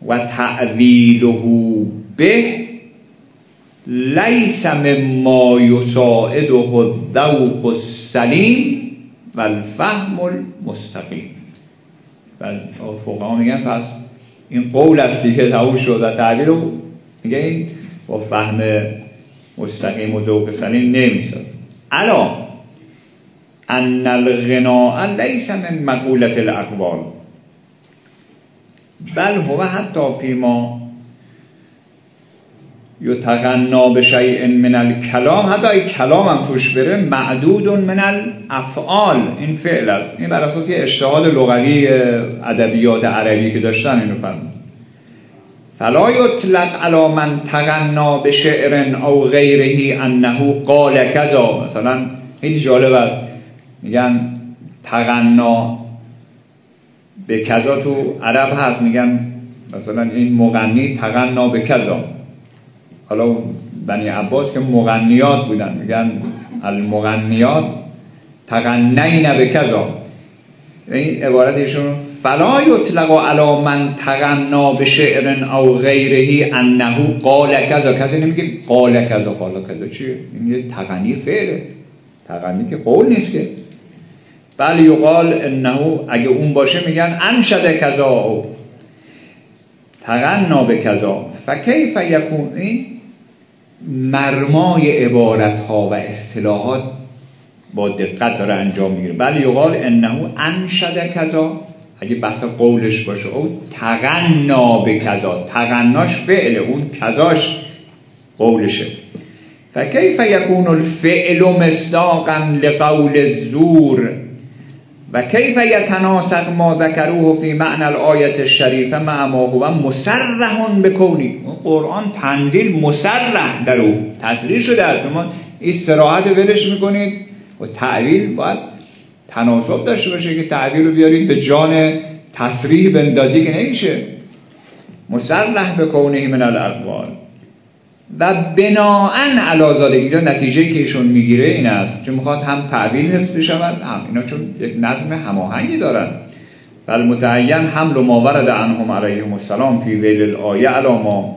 و تعویله به لیس مما یساعده الذوق السلیم و الفهم المستقیم و فقها میگن پس این قول است که تموم شد و تعبیر رو میگه این با فهم مستقیم و ذوق سلیم نمیساد الان ان الغناء لیس من مقولت الاقوال بل هو حتی فیما یتغنا به شیء من الکلام. حتی ای کلام هم توش بره معدود من الافعال. این فعل است. این بر اساس اشتهاد لغوی ادبیات عربی که داشتن اینو فرمود. فلا یطلق علی من تغنا به شعر او غیره انه قال کذا. مثلا خیلی جالب است. میگن تغنا به کذا تو عرب هست. میگن مثلا این مغنی تغنا به کذا. حالا بنی عباس که مغنیات بودن میگن المغنیات تغنین به کذا این عبارتشون فلا یطلق علی من تغنا به شعر او غیرهی انه قال کذا. کسی نمیگه قال کذا قال کذا. چیه این تغنی فعله. تغنی که قول نیست که. بل یقال انه اگه اون باشه میگن انشد کذا تغنا به کذا فکیف یکون؟ این مرمای عبارت ها و اصطلاحات با دقت داره انجام می‌گیره. بل یقال انه انشد کذا اگه بحث قولش باشه او تغنا به کذا. تغناش فعله اون کذاش قولشه. فکیف یکون الفعل مصداقا لقول الزور؟ و کیف یتناسق ما ذکروه فی معنی الآیت الشریفه مع ما هو مسرح بکونی قرآن تنزیل مسرح در او. تصریح شده است شما. استراحت ولش می‌کنید. و تعویل باید تناسب داشته باشه که تعویل رو بیارید به جان تصریح بندازی که نمیشه. مسرح بکونه من الاقوال و بناعن علازاده اینجا نتیجه که ایشون می‌گیره این است که می‌خواد هم تعبیل حفظ بشود هم اینا چون یک نظم هماهنگی دارن. بل متعین حمل و ماورد عنهم علیهم السلام فی ویل الآیه علا ما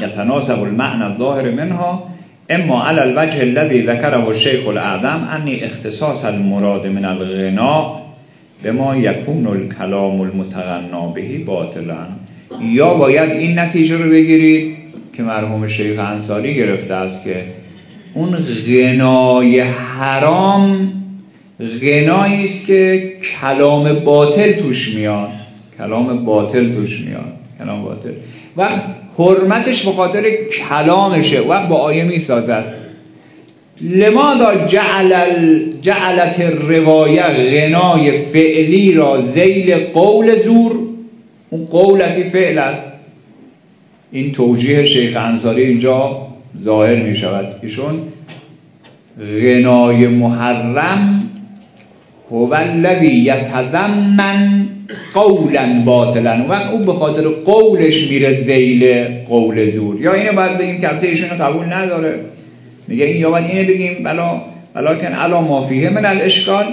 یتناسب المعنى الظاهر منها اما على الوجه الذي ذكره الشیخ الاعظم انی اختصاص المراد من الغناء به ما یکون الکلام المتغنا بهی باطلا. یا باید این نتیجه رو بگیرید که مرحوم شیخ انصاری گرفته است که اون غنای حرام غنایی است که کلام باطل توش میاد. کلام باطل توش میاد. کلام باطل. وقت حرمتش به خاطر کلامشه. وقت با آیه می‌سازد. لماذا جعل جعلت روایه غنای فعلی را زیل قول زور؟ اون قولتی فعل است. این توجیه شیخ انصاری اینجا ظاهر می شود ایشون غنای محرم هو الذی یتضمن قولا باطلا. وقت او به خاطر قولش میره زیل قول زور. یا اینو باید بگیم که ایشون قبول نداره. میگه این یا باید اینو بگیم. بلا بلاکن علا ما فیه من الاشکال.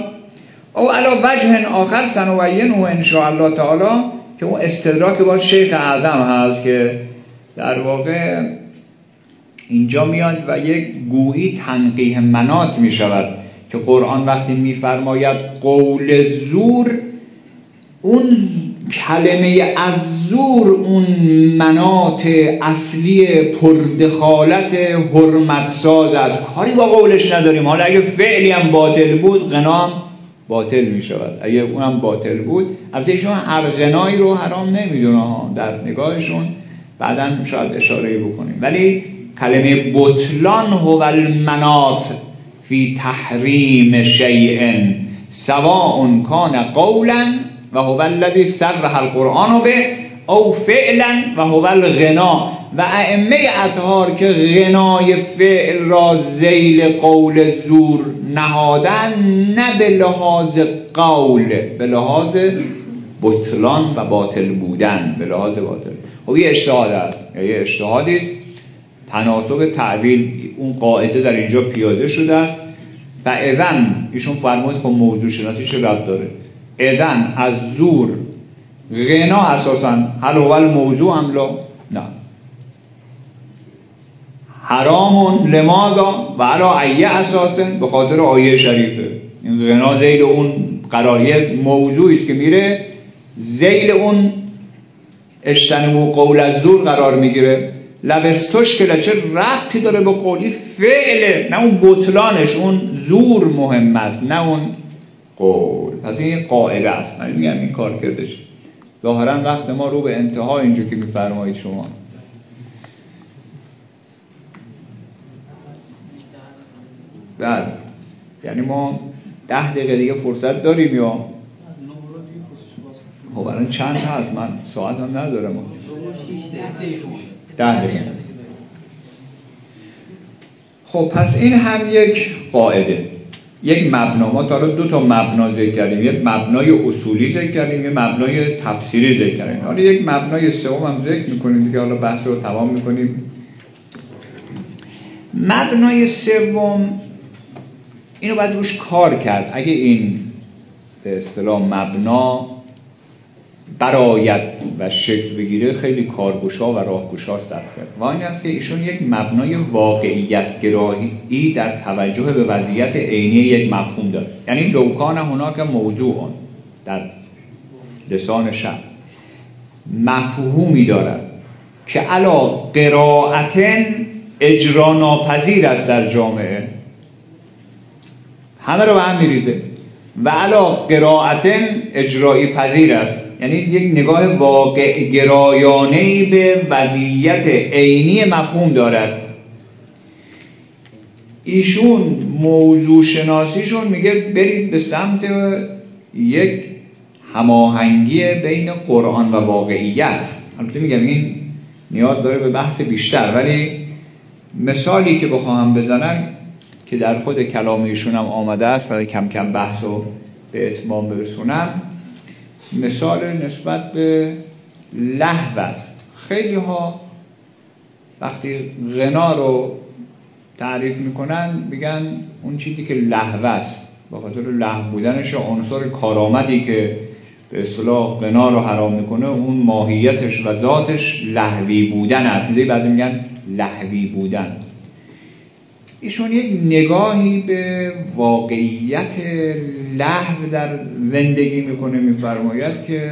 او علا وجه آخر سنوین و الله تعالی که اون استدراک باید شیخ اعظم هست که در واقع اینجا میاد و یک گویی تنقیه منات می شود که قرآن وقتی میفرماید قول زور اون کلمه از زور اون منات اصلی پردخالت حرمت ساز است. کاری با قولش نداریم. حالا اگه فعلی هم باطل بود غنام باطل می شود. اگه اونم باطل بود البته هر غنایی رو حرام نمی‌دونه ها. در نگاهشون بعدا شاید اشاره بکنیم. ولی کلمه بطلان هو المنات فی تحریم شیء سواء کان قولا و هو الذی صرح القرآن به او فعلا و هو الغنا. و ائمه اطهار که غنای فعل را زیل قول زور نهادن نه به لحاظ قول به لحاظ بطلان و باطل بودن به لحاظ باطل. خب یه اشتهاد است یه اشتهادی. تناسب تعویل اون قاعده در اینجا پیاده شده است. و اذن ایشون فرمود خب موضوع شناسی چه رب داره؟ اذن از زور. غنا اساسا. هل اول موضوع هم لا؟ نه. حرامون لماذا؟ و علا ایه اساسا به خاطر آیه شریفه. این غنا زیل اون قرایه موضوعی است که میره. زیل اون و قول از زور قرار می‌گیره. لبستوش که چه ربطی داره به قولی فعله نه اون بطلانش اون زور مهم است نه اون قول. پس این قاعده است. من میگم این کار کردش. ظاهرا وقت ما رو به انتها اینجا که میفرمایید شما. بله. یعنی ما ده دقیقه دیگه فرصت داریم یا؟ خب الان چند هست؟ من ساعت هم ندارم. ده دقیقه. خب پس این هم یک قاعده. یک مبنا. ما تا دو تا مبنا ذکر کردیم. یک مبنای اصولی ذکر کردیم یک مبنای تفسیری ذکر کردیم. حالا یک مبنای سوم هم ذکر می‌کنیم دیگه. حالا بحث رو تمام می‌کنیم. مبنای سوم اینو باید روش کار کرد. اگه این به اصطلاح مبنا برایت و شکل بگیره خیلی کارگشا و راهگشاست در فقه و این است که ایشون یک مبنای واقعیت گرایی در توجه به وضعیت عینی یک مفهوم داره. یعنی لوکان هناک موضوع در لسان شب مفهومی دارد که علا قرائتن اجرا ناپذیر است در جامعه. همه رو به هم میریزه. و علا قرائتن اجرایی پذیر است. یعنی یک نگاه واقع گرایانه به وضعیت عینی مفهوم دارد. ایشون موضوع شناسیشون میگه برید به سمت یک هماهنگی بین قرآن و واقعیت. البته میگم این نیاز داره به بحث بیشتر ولی مثالی که بخواهم بزنم که در خود کلام ایشون هم آمده است و کم کم بحث رو به اتمام برسونم. مثال نسبت به لحو است. خیلی ها وقتی غنا رو تعریف می‌کنن میگن اون چیزی که لحو است. با خاطر لحو بودنش عنصر کارآمدی که به اصطلاح غنا رو حرام می‌کنه اون ماهیتش و ذاتش لحوی بودن است. بعد میگن لحوی بودن. ایشون یک نگاهی به واقعیت لحو در زندگی می‌کنه میفرماید که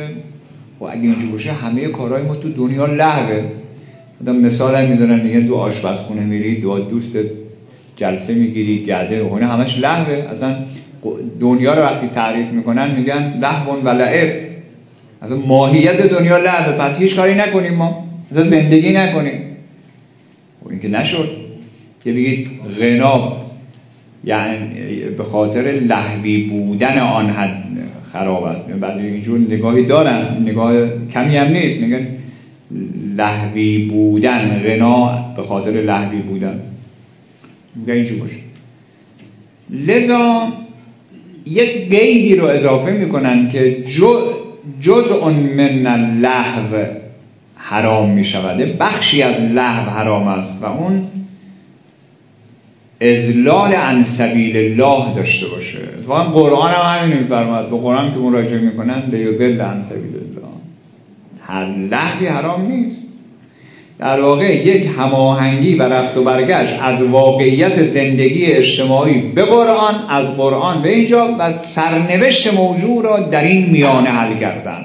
و خب اگه اینجا باشه همه کارهای ما تو دنیا لحوه. مثال هم می‌زنن میگن تو آشپزخونه میری دو دوست جلسه می‌گیری گرده هونه همش لحوه. اصلا دنیا رو وقتی تعریف می‌کنن میگن لحون و لعب. اصلا ماهیت دنیا لحوه. پس هیچ کاری نکنیم ما. اصلا زندگی نکنیم. و خب این که نشد. که بگید غنا یعنی به خاطر لحوی بودن آن حد خراب است بعضی اینجور نگاهی دارن. نگاه کمی هم نیست. میگن لحوی بودن غنا به خاطر لحوی بودن. میگن اینجور باشه. لذا یک قیدی رو اضافه می‌کنن که جزء من لحو حرام می‌شود. بخشی از لحو حرام است و اون ازلال عن سبیل الله داشته باشه. اتفاقا قرآن هم همین میفرماد به قرآن که مراجعه می‌کنن لیضل عن سبیل الله. هر لحظی حرام نیست. در واقع یک هماهنگی و رفت و برگشت از واقعیت زندگی اجتماعی به قرآن از قرآن به اینجا و سرنوشت موضوع را در این میانه حل کردن.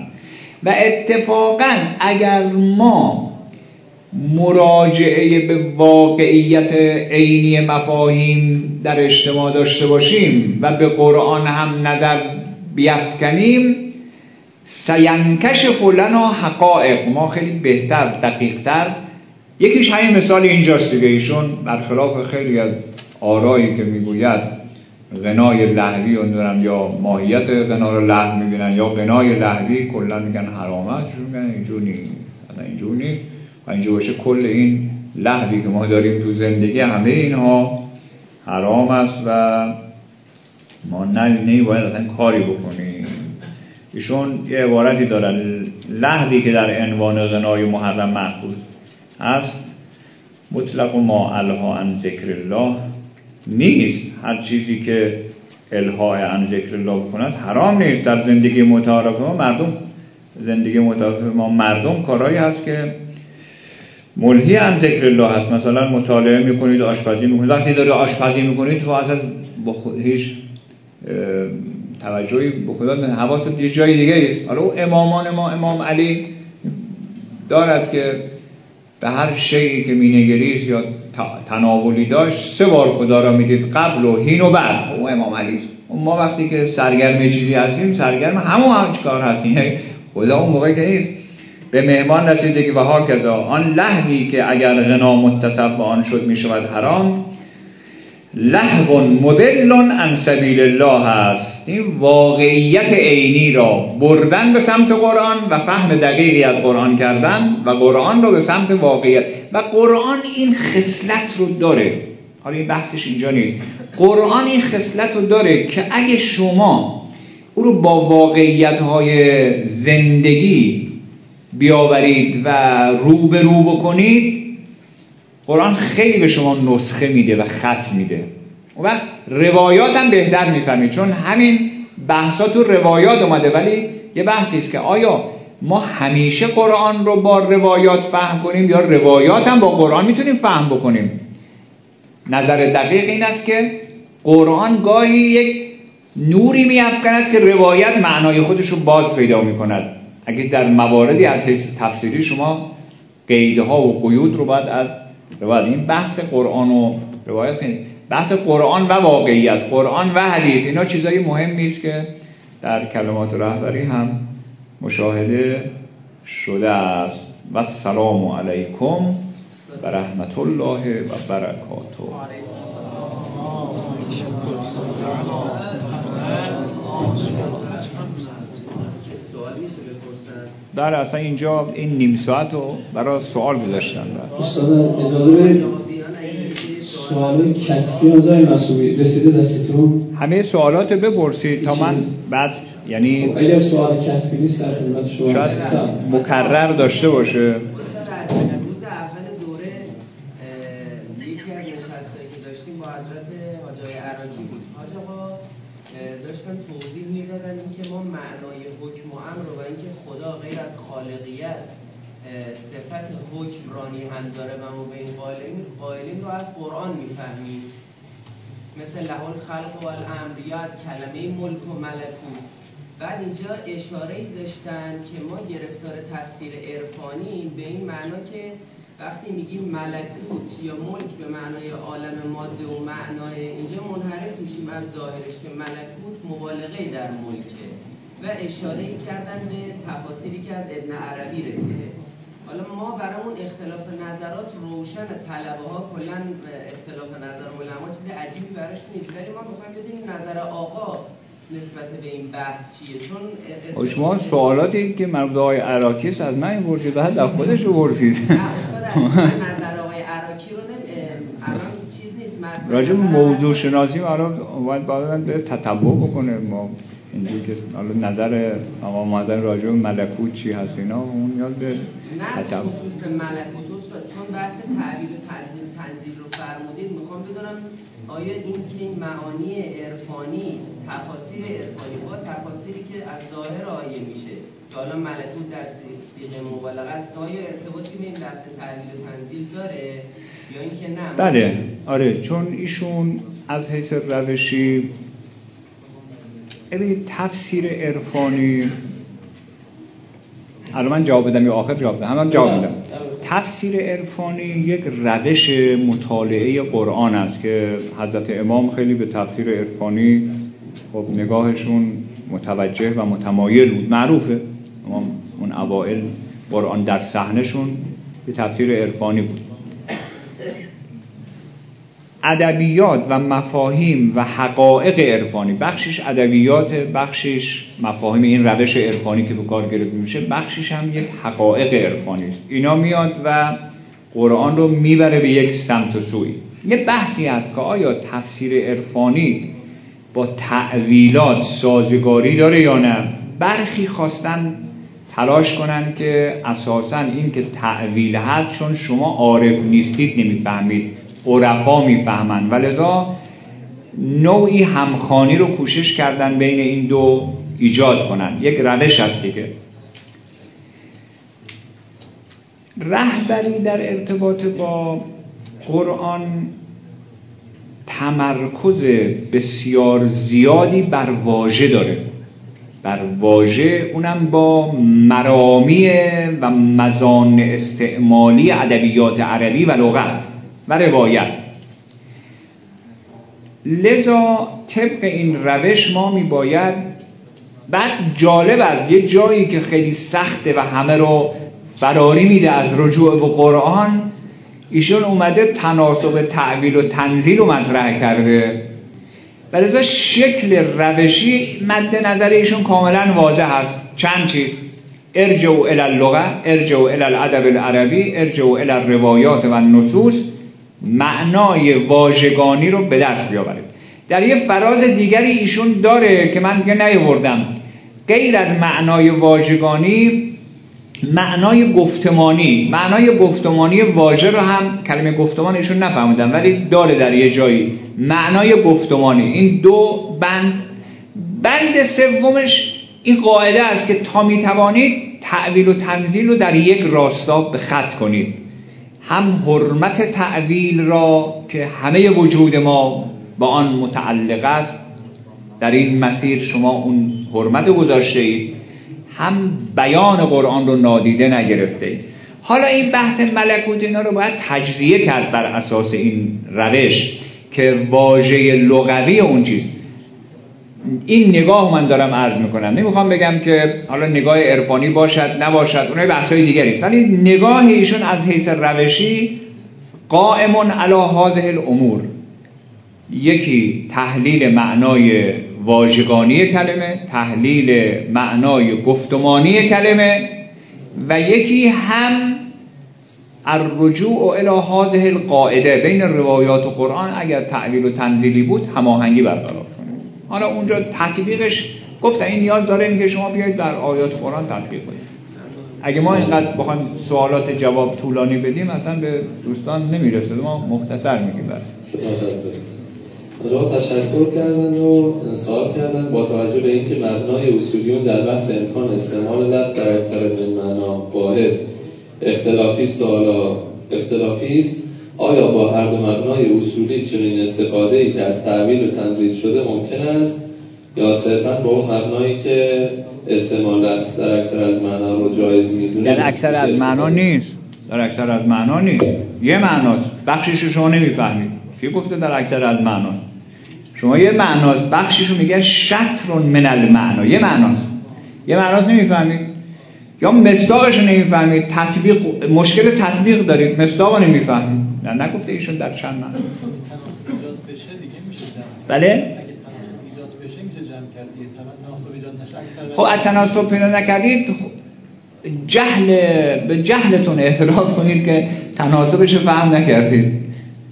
و اتفاقا اگر ما مراجعه به واقعیت عینی مفاهیم در اجتماع داشته باشیم و به قرآن هم نظر بیفکنیم سینکش لنا حقائق ما خیلی بهتر دقیقتر. یکیش همین مثال اینجاست دیگه. ایشون برخلاف خیلی از آرایی که می‌گوید غنای لحوی و یا ماهیت غنا رو لحو می‌بینن یا غنای لحوی کلا میگن حرامت میگن اینجور نیست. اینجور و اینجا باشه کل این لحوی که ما داریم تو زندگی همه اینها حرام است و ما نه باید اصلا کاری بکنیم. ایشون یه عبارتی دارن لحوی که در عنوان غنای محرم محفوظ است مطلق ما الها عن ذکر الله نیست. هر چیزی که الها عن ذکر الله کند حرام نیست. در زندگی متعارف ما مردم زندگی متعارف ما مردم کارهایی هست که ملهی عن ذکر الله هست. مثلا مطالعه می‌کنید آشپزی می‌کنید. وقتی داره آشپزی می‌کنید تو از هیچ توجهی به خدا حواست یه جای دیگه است حالا او امامان ما امام علی دارد که به هر شیعی که مینگریست یا تناولی داشت سه بار خدا را می‌دید قبل و هین و بعد. او امام علی. ما وقتی که سرگرم چیزی هستیم سرگرم همون هم کار هستیم. خدا اون موقع که نیست. به مهمان رسیدگی و ها کرده. آن لحوی که اگر غنا متصف به آن شد می شود حرام لحو مدل عن سبیل الله است. این واقعیت عینی را بردن به سمت قرآن و فهم دقیقی از قرآن کردن و قرآن را به سمت واقعیت. و قرآن این خصلت رو داره. حالا این بحثش اینجا نیست. قرآن این خصلت رو داره که اگه شما او رو با واقعیت های زندگی بیاورید و رو به رو بکنید قرآن خیلی به شما نسخه میده و خط میده. اون وقت روایات هم بهتر می‌فهمید چون همین بحثا تو روایات اومده ولی یه بحثی است که آیا ما همیشه قرآن رو با روایات فهم کنیم یا روایات هم با قرآن می‌تونیم فهم بکنیم؟ نظر دقیق این است که قرآن گاهی یک نوری میافکند که روایت معنای خودش رو باز پیدا می‌کند. اگه در مواردی از حیث تفسیری شما قیدها و قیود رو باید از روایت این بحث قرآن و روایت بحث قرآن و واقعیت قرآن و حدیث اینا چیزایی مهمی است که در کلمات رهبری هم مشاهده شده است. و السلام علیکم و رحمت الله و برکاته. در اصلا اینجا این نیم ساعت رو برای سوال گذاشتن استاد اجازه بدید؟ سوال کسبی آزای مسئولی. رسیده دستتون؟ همه سوالات بپرسید تا من بعد یعنی خب اگر سوال کسبی نیست در خدمت شما شاید مکرر داشته باشه. حکمرانی هم داره و ما این قائلیم رو از قرآن می‌فهمیم. مثل لحول خلق و الامر یا از کلمه ملک و ملکوت. بعد اینجا اشاره داشتن که ما گرفتار تفسیر عرفانی به این معنا که وقتی میگیم ملکوت یا ملک به معنای عالم ماده و معنای اینجا منحرف میشیم از ظاهرش که ملکوت مبالغه در ملکه. و اشاره کردن به تفاصیلی که از ابن عربی رسیده. حالا ما برامون اختلاف نظرات روشن طلبه ها کلا اختلاف نظر علما چیز عجیبی براش نیست. ولی ما می‌خوایم بدونیم نظر آقا نسبت به این بحث چیه. چون شما سوالاتی که مربوط آقای عراقی از من پرسید بعد از خودش رو پرسید. نظر آقای عراقی رو الان چیز نیست راجع موضوع شناسی الان باید باید به تتبع بکنه ما. اینجوری که حالا نظر آقا مادر راجع ملکوت چی هست اینا اون یاد به نه خصوص ملکوت چون بحث تعبیر و تنزیل تنزیل رو فرمودید می‌خوام بدونم آیا این که این معانی عرفانی تفاسیر عرفانی با تفاسیری که از ظاهر آیه میشه که حالا ملکوت در سیغه مبالغه است آیا ارتباطی به این بحث تعبیر و تنزیل داره یا اینکه نه؟ بله. آره چون ایشون از حیث روشی ببینید تفسیر عرفانی. الان من جواب بدم یا آخر جواب بدم هم جواب بدم تفسیر عرفانی یک روش مطالعه قرآن است که حضرت امام خیلی به تفسیر عرفانی خب نگاهشون متوجه و متمایل بود. معروفه. امام اون اوائل قرآن در صحنهشون به تفسیر عرفانی بود. ادبیات و مفاهیم و حقایق عرفانی. بخشش ادبیات بخشش مفاهیم این روش عرفانی که به کار گرفته میشه بخشش هم یک حقایق عرفانی است. اینا میاد و قرآن رو می‌بره به یک سمت و سوی. یه بحثی هست که آیا تفسیر عرفانی با تعویلات سازگاری داره یا نه؟ برخی خواستن تلاش کنن که اساسا این که تعویل هست چون شما عارف نیستید نمی‌فهمید. عرفا می‌فهمند ولذا نوعی همخانی رو کوشش کردن بین این دو ایجاد کنن. یک روش هست دیگه. رهبری در ارتباط با قرآن تمرکز بسیار زیادی بر واژه داره. بر واژه اونم با مرامی و مزان استعمالی ادبیات عربی و لغت. و روایت. لذا طبق این روش ما می باید بعد جالب است یه جایی که خیلی سخته و همه رو فراری میده از رجوع به قرآن ایشون اومده تناسب تعویل و تنزیل رو مطرح کرده. ولی شکل روشی مد نظر ایشون کاملا واضح است. چند چیز؟ ارجعوا الى اللغه ارجعوا الى الادب العربی ارجعوا الى الروایات و النصوص. معنای واژگانی رو به دست بیاورید. در یه فراز دیگری ایشون داره که من دیگه نیاوردم. غیر از معنای واژگانی معنای گفتمانی. معنای گفتمانی واژه رو هم کلمه گفتمان ایشون نفهمیدم ولی داره در یه جایی. معنای گفتمانی. این دو بند. بند سومش این قاعده است که تا می‌توانید تعویل و تنزیل رو در یک راستا به خط کنید. هم حرمت تعویل را که همه وجود ما با آن متعلق است در این مسیر شما اون حرمت گذاشته اید هم بیان قرآن رو نادیده نگرفته اید. حالا این بحث ملکوت اینا رو باید تجزیه کرد بر اساس این روش که واژه لغوی اون چیز. این نگاه من دارم عرض می‌کنم. نمی‌خوام بگم که حالا نگاه عرفانی باشد نباشد اونای بحثای دیگری است. ولی نگاه ایشون از حیث روشی قائمون علی هذه الامور. یکی تحلیل معنای واژگانی کلمه تحلیل معنای گفتمانی کلمه و یکی هم الرجوع الى هذه القاعده. بین روایات و قرآن اگر تعویل و تنزیلی بود هماهنگی برقرار حالا اونجا تطبیقش گفتن این نیاز داره اینکه شما بیاید در آیات قرآن تطبیق کنید. اگه ما اینقدر بخوایم سوالات جواب طولانی بدیم اصلا به دوستان نمی‌رسه. ما مختصر میگیم بس. راه تشکر کردن و انصار کردن با توجه به اینکه مبنای اصولیون در بحث امکان استعمال لفظ در اکثر من معنا واحد. اختلافی است حالا اختلافی است. آیا با هر دو مبنای اصولی چنین استفاده ای که از تعویل و تنزیل شده ممکن است؟ یا صرفا با اون مبنایی که استعمال لفظ در اکثر از معنا رو جایز می‌دونه؟ در اکثر از معنا نیست. در اکثر از معنا نیست. یه معناست. بخشش رو شما نمی‌فهمید. کی گفته در اکثر از معنا؟ شما یه معناست. بخشش رو میگه شطر من المعنا یه معناست. یه معناست نمی‌فهمید. یا مصداقش رو نمی‌فهمید. تطبیق مشکل تطبیق دارید. مصداق رو نمی‌فهمید. نه نگفته ایشون در چند معنا بله؟ خب از تناسب پیدا نکردید جهل به جهلتون اعتراف کنید که تناسبش رو فهم نکردید.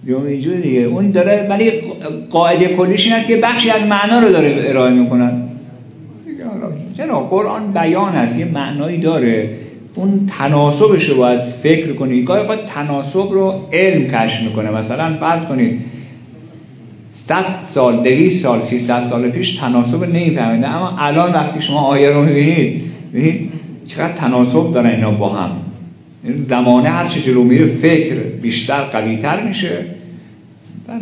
یا اینجور دیگه. اون داره ولی قاعده کلیش این که بخشی از معنا رو داره ارائه می‌کنن. چرا؟ قرآن بیان است یه معنایی داره. اون تناسبش رو باید فکر کنید گاهی خواهد تناسب رو علم کشف می‌کنه. مثلا فرض کنید 100 سال 200 سال 300 سال پیش تناسب نمیفهمیده. اما الان وقتی شما آیه رو می‌بینید ببینید چقدر تناسب دارن اینا با هم. یعنی زمانه هر چه جلو میره فکر بیشتر قویتر میشه. بله.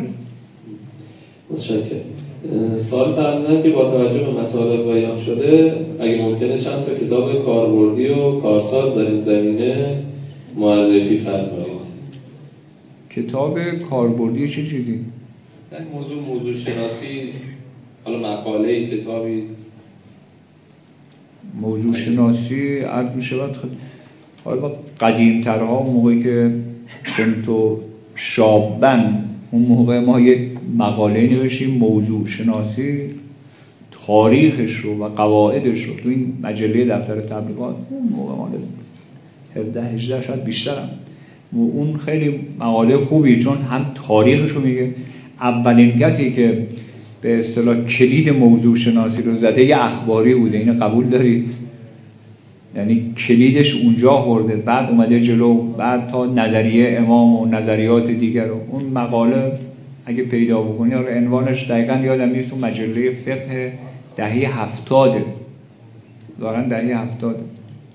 سوال فرمودن که با توجه به مطالب بیان شده اگه ممکنه چند تا کتاب کاربردی و کارساز در این زمینه معرفی فرمایید کتاب کاربردی چه چیزی؟ در موضوع موضوع شناسی حالا مقاله کتابی موضوع شناسی عرض می شود خد... حالا قدیم ترها موقعی که کنتو شابن اون موقع ما یک مقاله نوشیم موضوع شناسی تاریخش رو و قواعدش رو تو این مجله دفتر تبلیغات اون موقع مال 17 18 شاید بیشترم اون خیلی مقاله خوبی چون هم تاریخش رو میگه. اولین کسی که به اصطلاح کلید موضوع شناسی رو زده یه اخباری بوده اینو قبول دارید یعنی کلیدش اونجا خورده بعد اومده جلو بعد تا نظریه امام و نظریات دیگر رو. اون مقاله اگه پیدا بکنی آره عنوانش دقیقا یادم نیست اون مجله فقه دهه هفتاده. دارن دهه هفتاده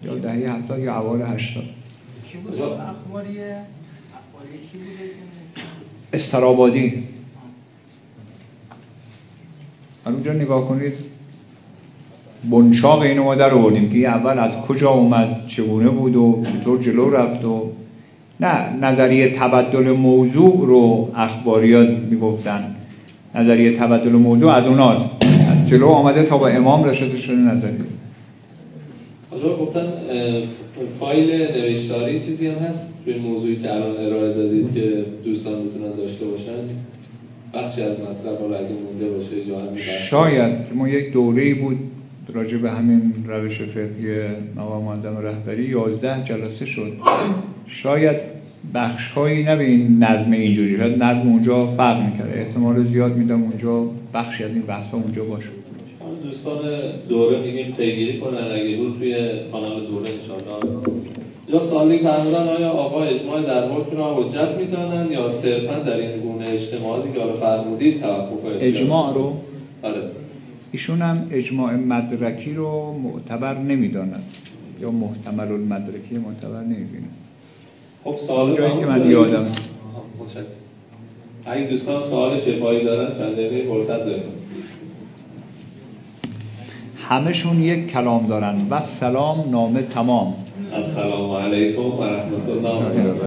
یا دهه هفتاد یا اوال هشتاد. استرابادی. اونجا نگاه کنید. بنچاق اینو ما در آوردیم که اول از کجا اومد چگونه بود و چطور جلو رفت و نه نظریه تبدل موضوع رو اخباریات می‌گفتن. نظریه تبدل موضوع از اوناست. جلو آمده تا با امام رشد شده نظریه. حضور گفتن فایل نوشتاری چیزی هم هست به موضوعی که الان ارائه دادید که دوستان بتونن داشته باشن؟ بخشی از مطلب رو اگه مونده باشه یا همین شاید. ما یک دوره بود راجع به همین روش فقهی مقام معظم رهبری 11 جلسه شد. شاید بخش هایی این نظم اینجوری شاید نظم اونجا فرق می‌کرده احتمال زیاد میدم اونجا بخشی از این بحث ها اونجا باشه. دوستان دوره میگیم پیگیری کنن. اگه بود توی کانال دوره انشاءالله. یا سالی فرمودن آیا آقا اجماع در حکم را حجت می‌دانن یا صرفا در این گونه اجتماعی که فرمودید توقف اجماع رو؟ آره. ایشون هم اجماع مدرکی رو معتبر نمی‌دانند. یا محتمل المدرکی معتبر نمی‌بینن خب سوال جایی که من یادم. اگه دوستان سوال شفایی دارن چند دقیقه فرصت داریم. همشون یک کلام دارن. و سلام نامه تمام. السلام علیکم و رحمت الله.